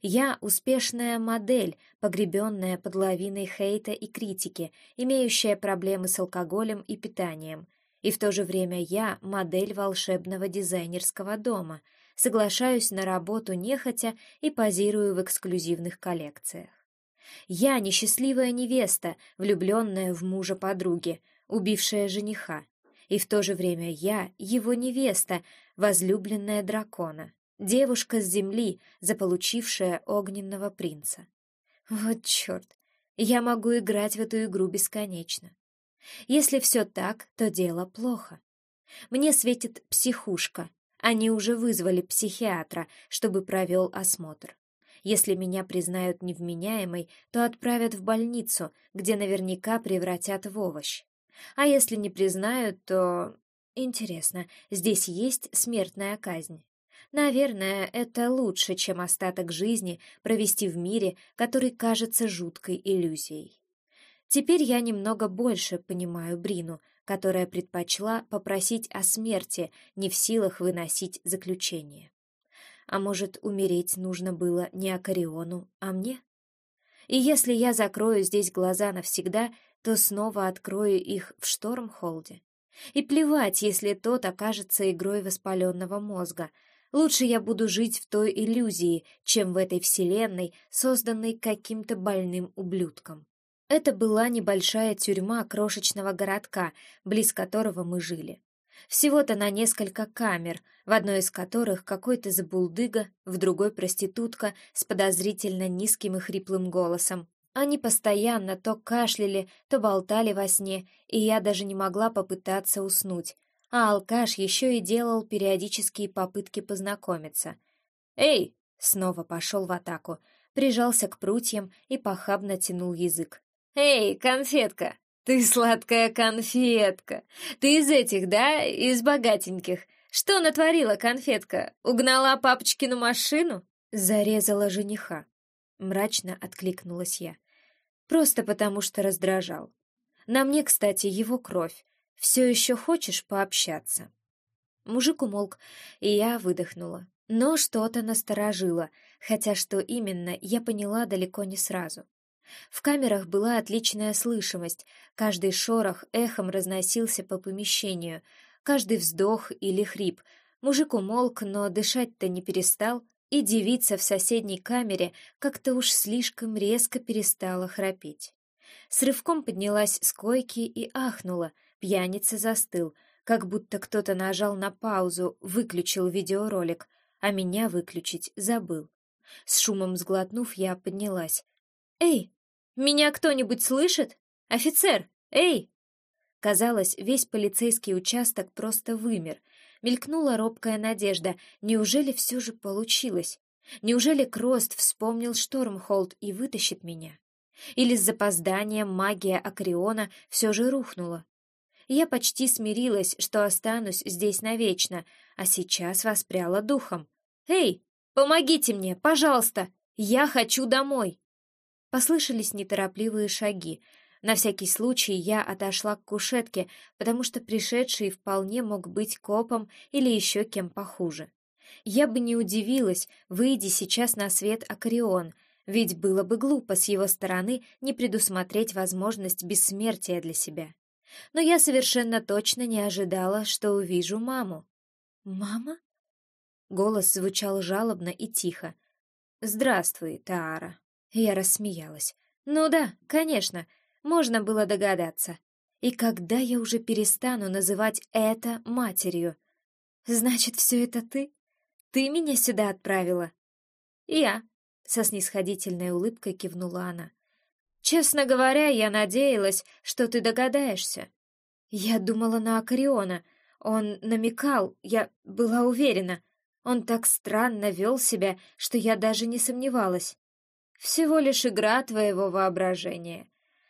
Я успешная модель, погребенная под лавиной хейта и критики, имеющая проблемы с алкоголем и питанием. И в то же время я модель волшебного дизайнерского дома, соглашаюсь на работу нехотя и позирую в эксклюзивных коллекциях. Я несчастливая невеста, влюбленная в мужа подруги, убившая жениха. И в то же время я его невеста, возлюбленная дракона, девушка с земли, заполучившая огненного принца. Вот черт, я могу играть в эту игру бесконечно. Если все так, то дело плохо. Мне светит психушка, Они уже вызвали психиатра, чтобы провел осмотр. Если меня признают невменяемой, то отправят в больницу, где наверняка превратят в овощ. А если не признают, то... Интересно, здесь есть смертная казнь? Наверное, это лучше, чем остаток жизни провести в мире, который кажется жуткой иллюзией. Теперь я немного больше понимаю Брину, которая предпочла попросить о смерти, не в силах выносить заключение. А может, умереть нужно было не Акариону, а мне? И если я закрою здесь глаза навсегда, то снова открою их в Штормхолде. И плевать, если тот окажется игрой воспаленного мозга. Лучше я буду жить в той иллюзии, чем в этой вселенной, созданной каким-то больным ублюдком. Это была небольшая тюрьма крошечного городка, близ которого мы жили. Всего-то на несколько камер, в одной из которых какой-то забулдыга, в другой проститутка с подозрительно низким и хриплым голосом. Они постоянно то кашляли, то болтали во сне, и я даже не могла попытаться уснуть. А алкаш еще и делал периодические попытки познакомиться. «Эй!» — снова пошел в атаку, прижался к прутьям и похабно тянул язык. «Эй, конфетка! Ты сладкая конфетка! Ты из этих, да? Из богатеньких. Что натворила конфетка? Угнала папочкину машину?» Зарезала жениха. Мрачно откликнулась я. Просто потому, что раздражал. На мне, кстати, его кровь. Все еще хочешь пообщаться?» Мужик умолк, и я выдохнула. Но что-то насторожило, хотя что именно, я поняла далеко не сразу. В камерах была отличная слышимость, каждый шорох эхом разносился по помещению, каждый вздох или хрип. Мужик умолк, но дышать-то не перестал, и девица в соседней камере как-то уж слишком резко перестала храпеть. С рывком поднялась с койки и ахнула, пьяница застыл, как будто кто-то нажал на паузу, выключил видеоролик, а меня выключить забыл. С шумом сглотнув, я поднялась. «Эй, меня кто-нибудь слышит? Офицер, эй!» Казалось, весь полицейский участок просто вымер. Мелькнула робкая надежда. Неужели все же получилось? Неужели Крост вспомнил Штормхолд и вытащит меня? Или с запозданием магия Акриона все же рухнула? Я почти смирилась, что останусь здесь навечно, а сейчас воспряла духом. «Эй, помогите мне, пожалуйста! Я хочу домой!» Послышались неторопливые шаги. На всякий случай я отошла к кушетке, потому что пришедший вполне мог быть копом или еще кем похуже. Я бы не удивилась, выйди сейчас на свет Акарион, ведь было бы глупо с его стороны не предусмотреть возможность бессмертия для себя. Но я совершенно точно не ожидала, что увижу маму. «Мама?» Голос звучал жалобно и тихо. «Здравствуй, Таара». Я рассмеялась. «Ну да, конечно, можно было догадаться. И когда я уже перестану называть это матерью? Значит, все это ты? Ты меня сюда отправила?» «Я», — со снисходительной улыбкой кивнула она. «Честно говоря, я надеялась, что ты догадаешься. Я думала на Акариона. Он намекал, я была уверена. Он так странно вел себя, что я даже не сомневалась. Всего лишь игра твоего воображения.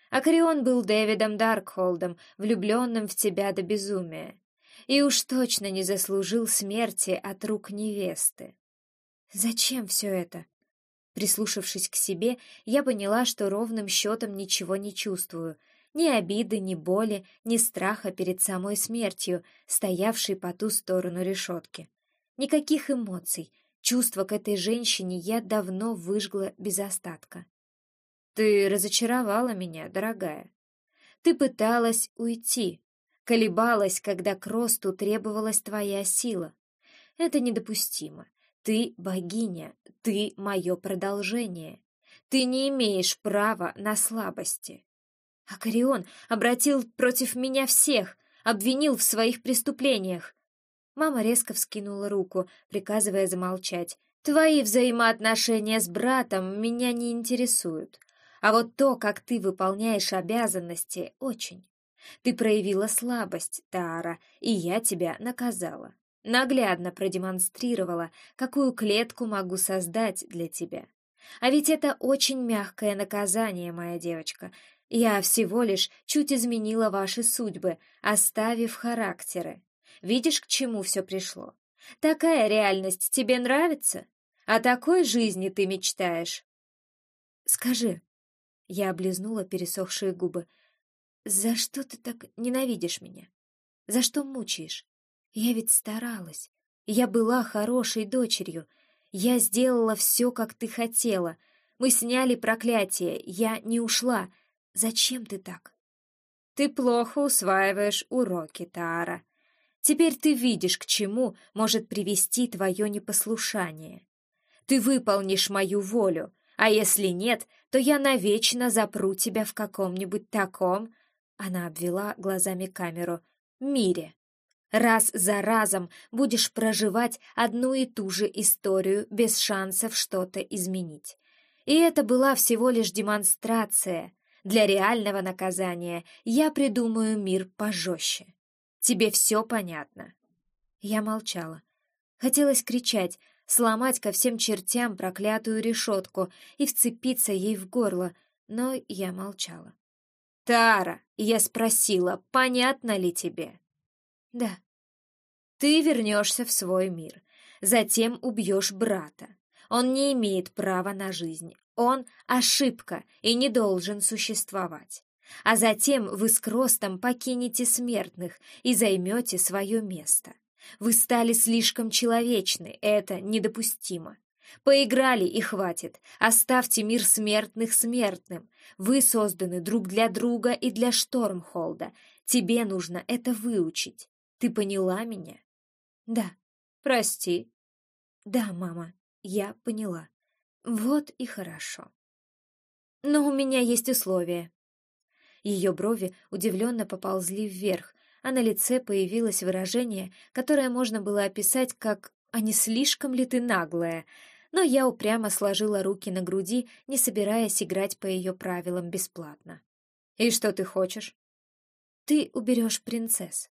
Акарион был Дэвидом Даркхолдом, влюбленным в тебя до безумия, и уж точно не заслужил смерти от рук невесты. Зачем все это? Прислушавшись к себе, я поняла, что ровным счетом ничего не чувствую. Ни обиды, ни боли, ни страха перед самой смертью, стоявшей по ту сторону решетки. Никаких эмоций, Чувства к этой женщине я давно выжгла без остатка. Ты разочаровала меня, дорогая. Ты пыталась уйти, колебалась, когда к росту требовалась твоя сила. Это недопустимо. Ты богиня, ты мое продолжение. Ты не имеешь права на слабости. Акарион обратил против меня всех, обвинил в своих преступлениях. Мама резко вскинула руку, приказывая замолчать. «Твои взаимоотношения с братом меня не интересуют. А вот то, как ты выполняешь обязанности, очень. Ты проявила слабость, Тара, и я тебя наказала. Наглядно продемонстрировала, какую клетку могу создать для тебя. А ведь это очень мягкое наказание, моя девочка. Я всего лишь чуть изменила ваши судьбы, оставив характеры. Видишь, к чему все пришло? Такая реальность тебе нравится? О такой жизни ты мечтаешь? Скажи. Я облизнула пересохшие губы. За что ты так ненавидишь меня? За что мучаешь? Я ведь старалась. Я была хорошей дочерью. Я сделала все, как ты хотела. Мы сняли проклятие. Я не ушла. Зачем ты так? Ты плохо усваиваешь уроки, Тара. Теперь ты видишь, к чему может привести твое непослушание. Ты выполнишь мою волю, а если нет, то я навечно запру тебя в каком-нибудь таком, она обвела глазами камеру, мире. Раз за разом будешь проживать одну и ту же историю без шансов что-то изменить. И это была всего лишь демонстрация. Для реального наказания я придумаю мир пожестче. Тебе все понятно?» Я молчала. Хотелось кричать, сломать ко всем чертям проклятую решетку и вцепиться ей в горло, но я молчала. «Тара!» — я спросила, понятно ли тебе? Да. Ты вернешься в свой мир, затем убьешь брата. Он не имеет права на жизнь. Он — ошибка и не должен существовать. А затем вы с Кростом покинете смертных и займете свое место. Вы стали слишком человечны, это недопустимо. Поиграли и хватит. Оставьте мир смертных смертным. Вы созданы друг для друга и для Штормхолда. Тебе нужно это выучить. Ты поняла меня? Да. Прости. Да, мама, я поняла. Вот и хорошо. Но у меня есть условия. Ее брови удивленно поползли вверх, а на лице появилось выражение, которое можно было описать как «А не слишком ли ты наглая?», но я упрямо сложила руки на груди, не собираясь играть по ее правилам бесплатно. «И что ты хочешь?» «Ты уберешь принцесс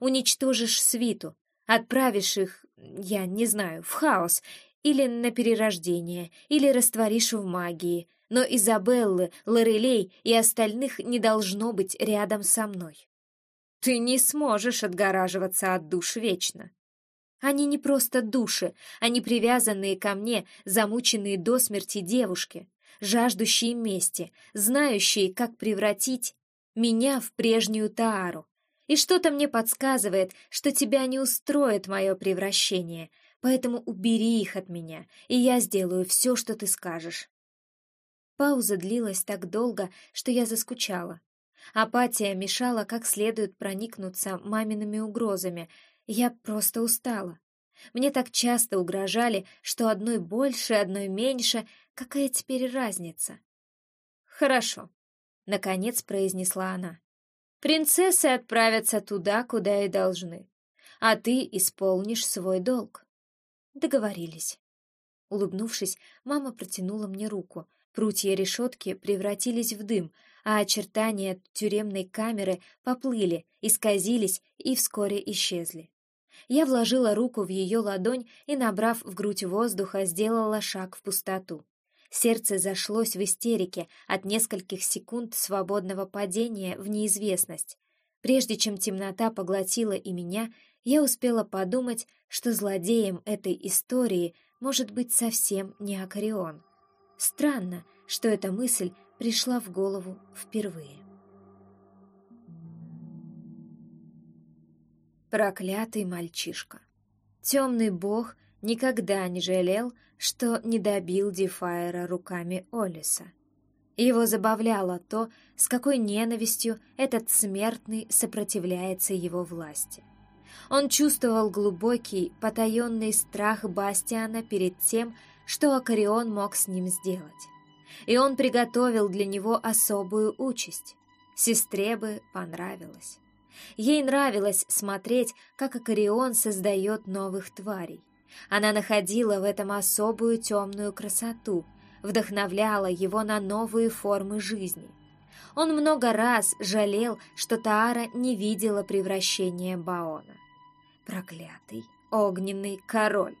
уничтожишь свиту, отправишь их, я не знаю, в хаос, или на перерождение, или растворишь в магии, но Изабеллы, Лорелей и остальных не должно быть рядом со мной. Ты не сможешь отгораживаться от душ вечно. Они не просто души, они привязанные ко мне, замученные до смерти девушки, жаждущие мести, знающие, как превратить меня в прежнюю Таару, и что-то мне подсказывает, что тебя не устроит мое превращение, поэтому убери их от меня, и я сделаю все, что ты скажешь». Пауза длилась так долго, что я заскучала. Апатия мешала как следует проникнуться мамиными угрозами. Я просто устала. Мне так часто угрожали, что одной больше, одной меньше. Какая теперь разница? «Хорошо», — наконец произнесла она. Принцессы отправятся туда, куда и должны, а ты исполнишь свой долг. Договорились. Улыбнувшись, мама протянула мне руку. Прутья решетки превратились в дым, а очертания тюремной камеры поплыли, исказились и вскоре исчезли. Я вложила руку в ее ладонь и, набрав в грудь воздуха, сделала шаг в пустоту. Сердце зашлось в истерике от нескольких секунд свободного падения в неизвестность. Прежде чем темнота поглотила и меня, я успела подумать, что злодеем этой истории может быть совсем не Акарион. Странно, что эта мысль пришла в голову впервые. Проклятый мальчишка. Темный бог никогда не жалел, что не добил Дефайра руками Олиса. Его забавляло то, с какой ненавистью этот смертный сопротивляется его власти. Он чувствовал глубокий, потаенный страх Бастиана перед тем, что Акарион мог с ним сделать. И он приготовил для него особую участь. Сестре бы понравилось. Ей нравилось смотреть, как Акарион создает новых тварей. Она находила в этом особую темную красоту, вдохновляла его на новые формы жизни. Он много раз жалел, что Таара не видела превращения Баона. Проклятый, огненный король.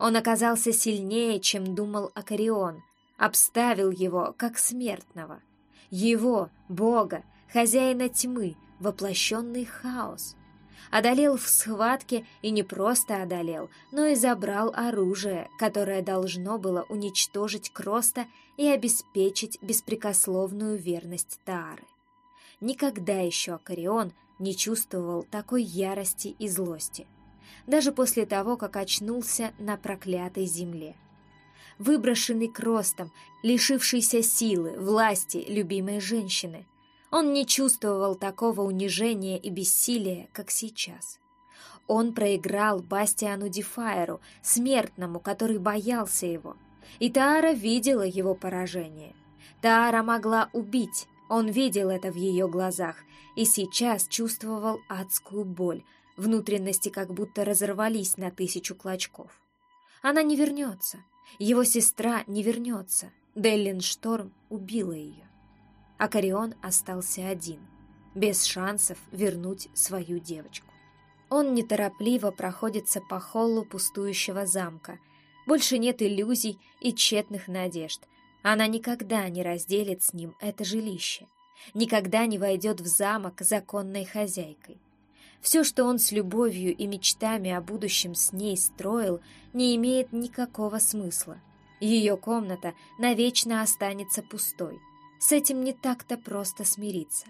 Он оказался сильнее, чем думал Акарион, обставил его как смертного. Его, Бога, хозяина тьмы, воплощенный хаос. Одолел в схватке и не просто одолел, но и забрал оружие, которое должно было уничтожить Кроста и обеспечить беспрекословную верность Таары. Никогда еще Акарион не чувствовал такой ярости и злости. Даже после того, как очнулся на проклятой земле. Выброшенный Кростом, лишившийся силы, власти, любимой женщины, он не чувствовал такого унижения и бессилия, как сейчас. Он проиграл Бастиану Дефайеру, смертному, который боялся его. И Таара видела его поражение. Таара могла убить, он видел это в ее глазах, и сейчас чувствовал адскую боль, внутренности как будто разорвались на тысячу клочков. Она не вернется, его сестра не вернется, Деллин Шторм убила ее а Карион остался один, без шансов вернуть свою девочку. Он неторопливо проходится по холлу пустующего замка. Больше нет иллюзий и тщетных надежд. Она никогда не разделит с ним это жилище, никогда не войдет в замок законной хозяйкой. Все, что он с любовью и мечтами о будущем с ней строил, не имеет никакого смысла. Ее комната навечно останется пустой — с этим не так-то просто смириться.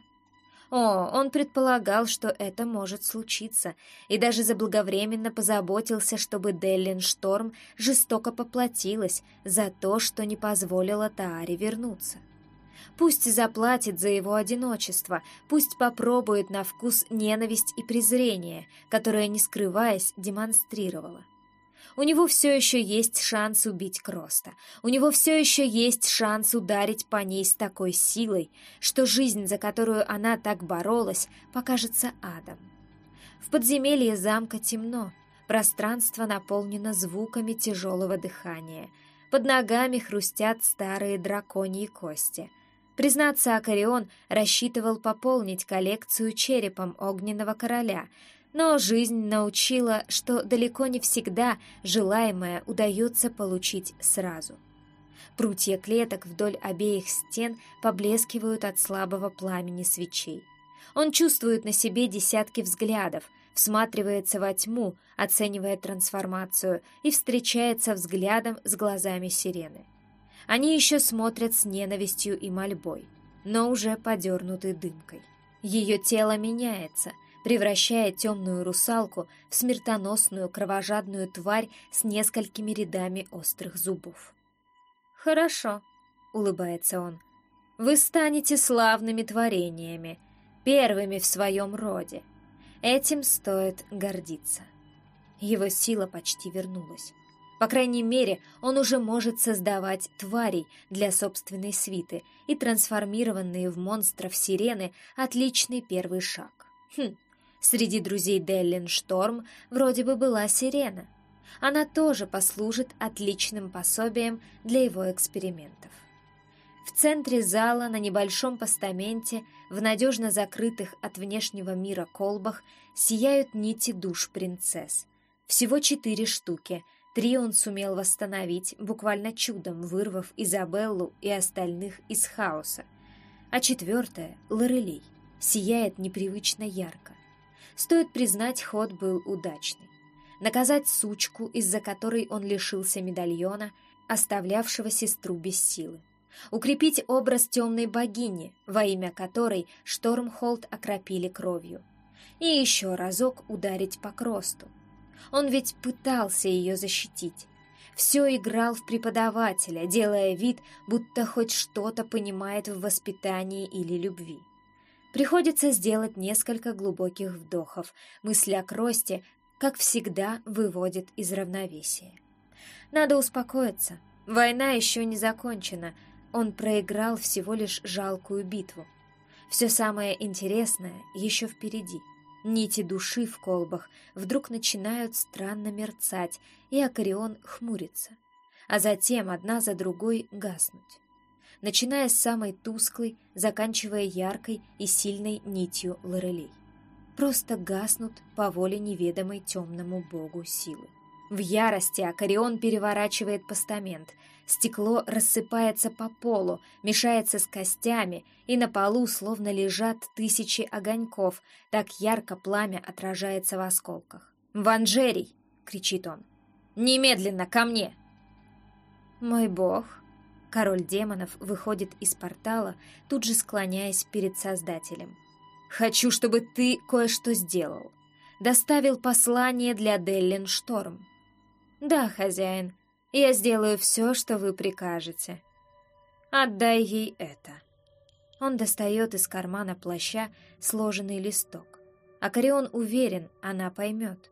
О, он предполагал, что это может случиться, и даже заблаговременно позаботился, чтобы Деллин Шторм жестоко поплатилась за то, что не позволила Тааре вернуться. Пусть заплатит за его одиночество, пусть попробует на вкус ненависть и презрение, которое, не скрываясь, демонстрировала. У него все еще есть шанс убить Кроста. У него все еще есть шанс ударить по ней с такой силой, что жизнь, за которую она так боролась, покажется адом. В подземелье замка темно, пространство наполнено звуками тяжелого дыхания. Под ногами хрустят старые драконьи кости. Признаться, Акарион рассчитывал пополнить коллекцию черепом огненного короля — но жизнь научила, что далеко не всегда желаемое удается получить сразу. Прутья клеток вдоль обеих стен поблескивают от слабого пламени свечей. Он чувствует на себе десятки взглядов, всматривается во тьму, оценивая трансформацию, и встречается взглядом с глазами сирены. Они еще смотрят с ненавистью и мольбой, но уже подернуты дымкой. Ее тело меняется — превращая темную русалку в смертоносную кровожадную тварь с несколькими рядами острых зубов. «Хорошо», — улыбается он, — «вы станете славными творениями, первыми в своем роде. Этим стоит гордиться». Его сила почти вернулась. По крайней мере, он уже может создавать тварей для собственной свиты, и трансформированные в монстров сирены — отличный первый шаг. Хм, Среди друзей Деллин Шторм вроде бы была сирена. Она тоже послужит отличным пособием для его экспериментов. В центре зала на небольшом постаменте в надежно закрытых от внешнего мира колбах сияют нити душ принцесс. Всего четыре штуки. Три он сумел восстановить, буквально чудом вырвав Изабеллу и остальных из хаоса. А четвертая, Лорелей, сияет непривычно ярко. Стоит признать, ход был удачный. Наказать сучку, из-за которой он лишился медальона, оставлявшего сестру без силы. Укрепить образ темной богини, во имя которой Штормхолд окропили кровью. И еще разок ударить по кросту. Он ведь пытался ее защитить. Все играл в преподавателя, делая вид, будто хоть что-то понимает в воспитании или любви. Приходится сделать несколько глубоких вдохов. Мысль о Кросте, как всегда, выводит из равновесия. Надо успокоиться. Война еще не закончена. Он проиграл всего лишь жалкую битву. Все самое интересное еще впереди. Нити души в колбах вдруг начинают странно мерцать, и Акарион хмурится, а затем одна за другой гаснуть начиная с самой тусклой, заканчивая яркой и сильной нитью лорелей. просто гаснут по воле неведомой темному богу силы. В ярости Акарион переворачивает постамент. Стекло рассыпается по полу, мешается с костями, и на полу словно лежат тысячи огоньков, так ярко пламя отражается в осколках. «Ванжерий!» — кричит он. «Немедленно ко мне!» «Мой бог!» Король демонов выходит из портала, тут же склоняясь перед Создателем. «Хочу, чтобы ты кое-что сделал. Доставил послание для Деллин Шторм». «Да, хозяин, я сделаю все, что вы прикажете. Отдай ей это». Он достает из кармана плаща сложенный листок. Акарион уверен, она поймет.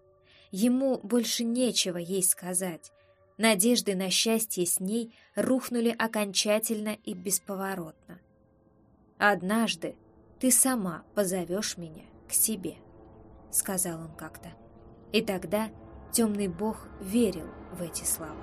Ему больше нечего ей сказать. Надежды на счастье с ней рухнули окончательно и бесповоротно. «Однажды ты сама позовешь меня к себе», — сказал он как-то. И тогда темный бог верил в эти слова.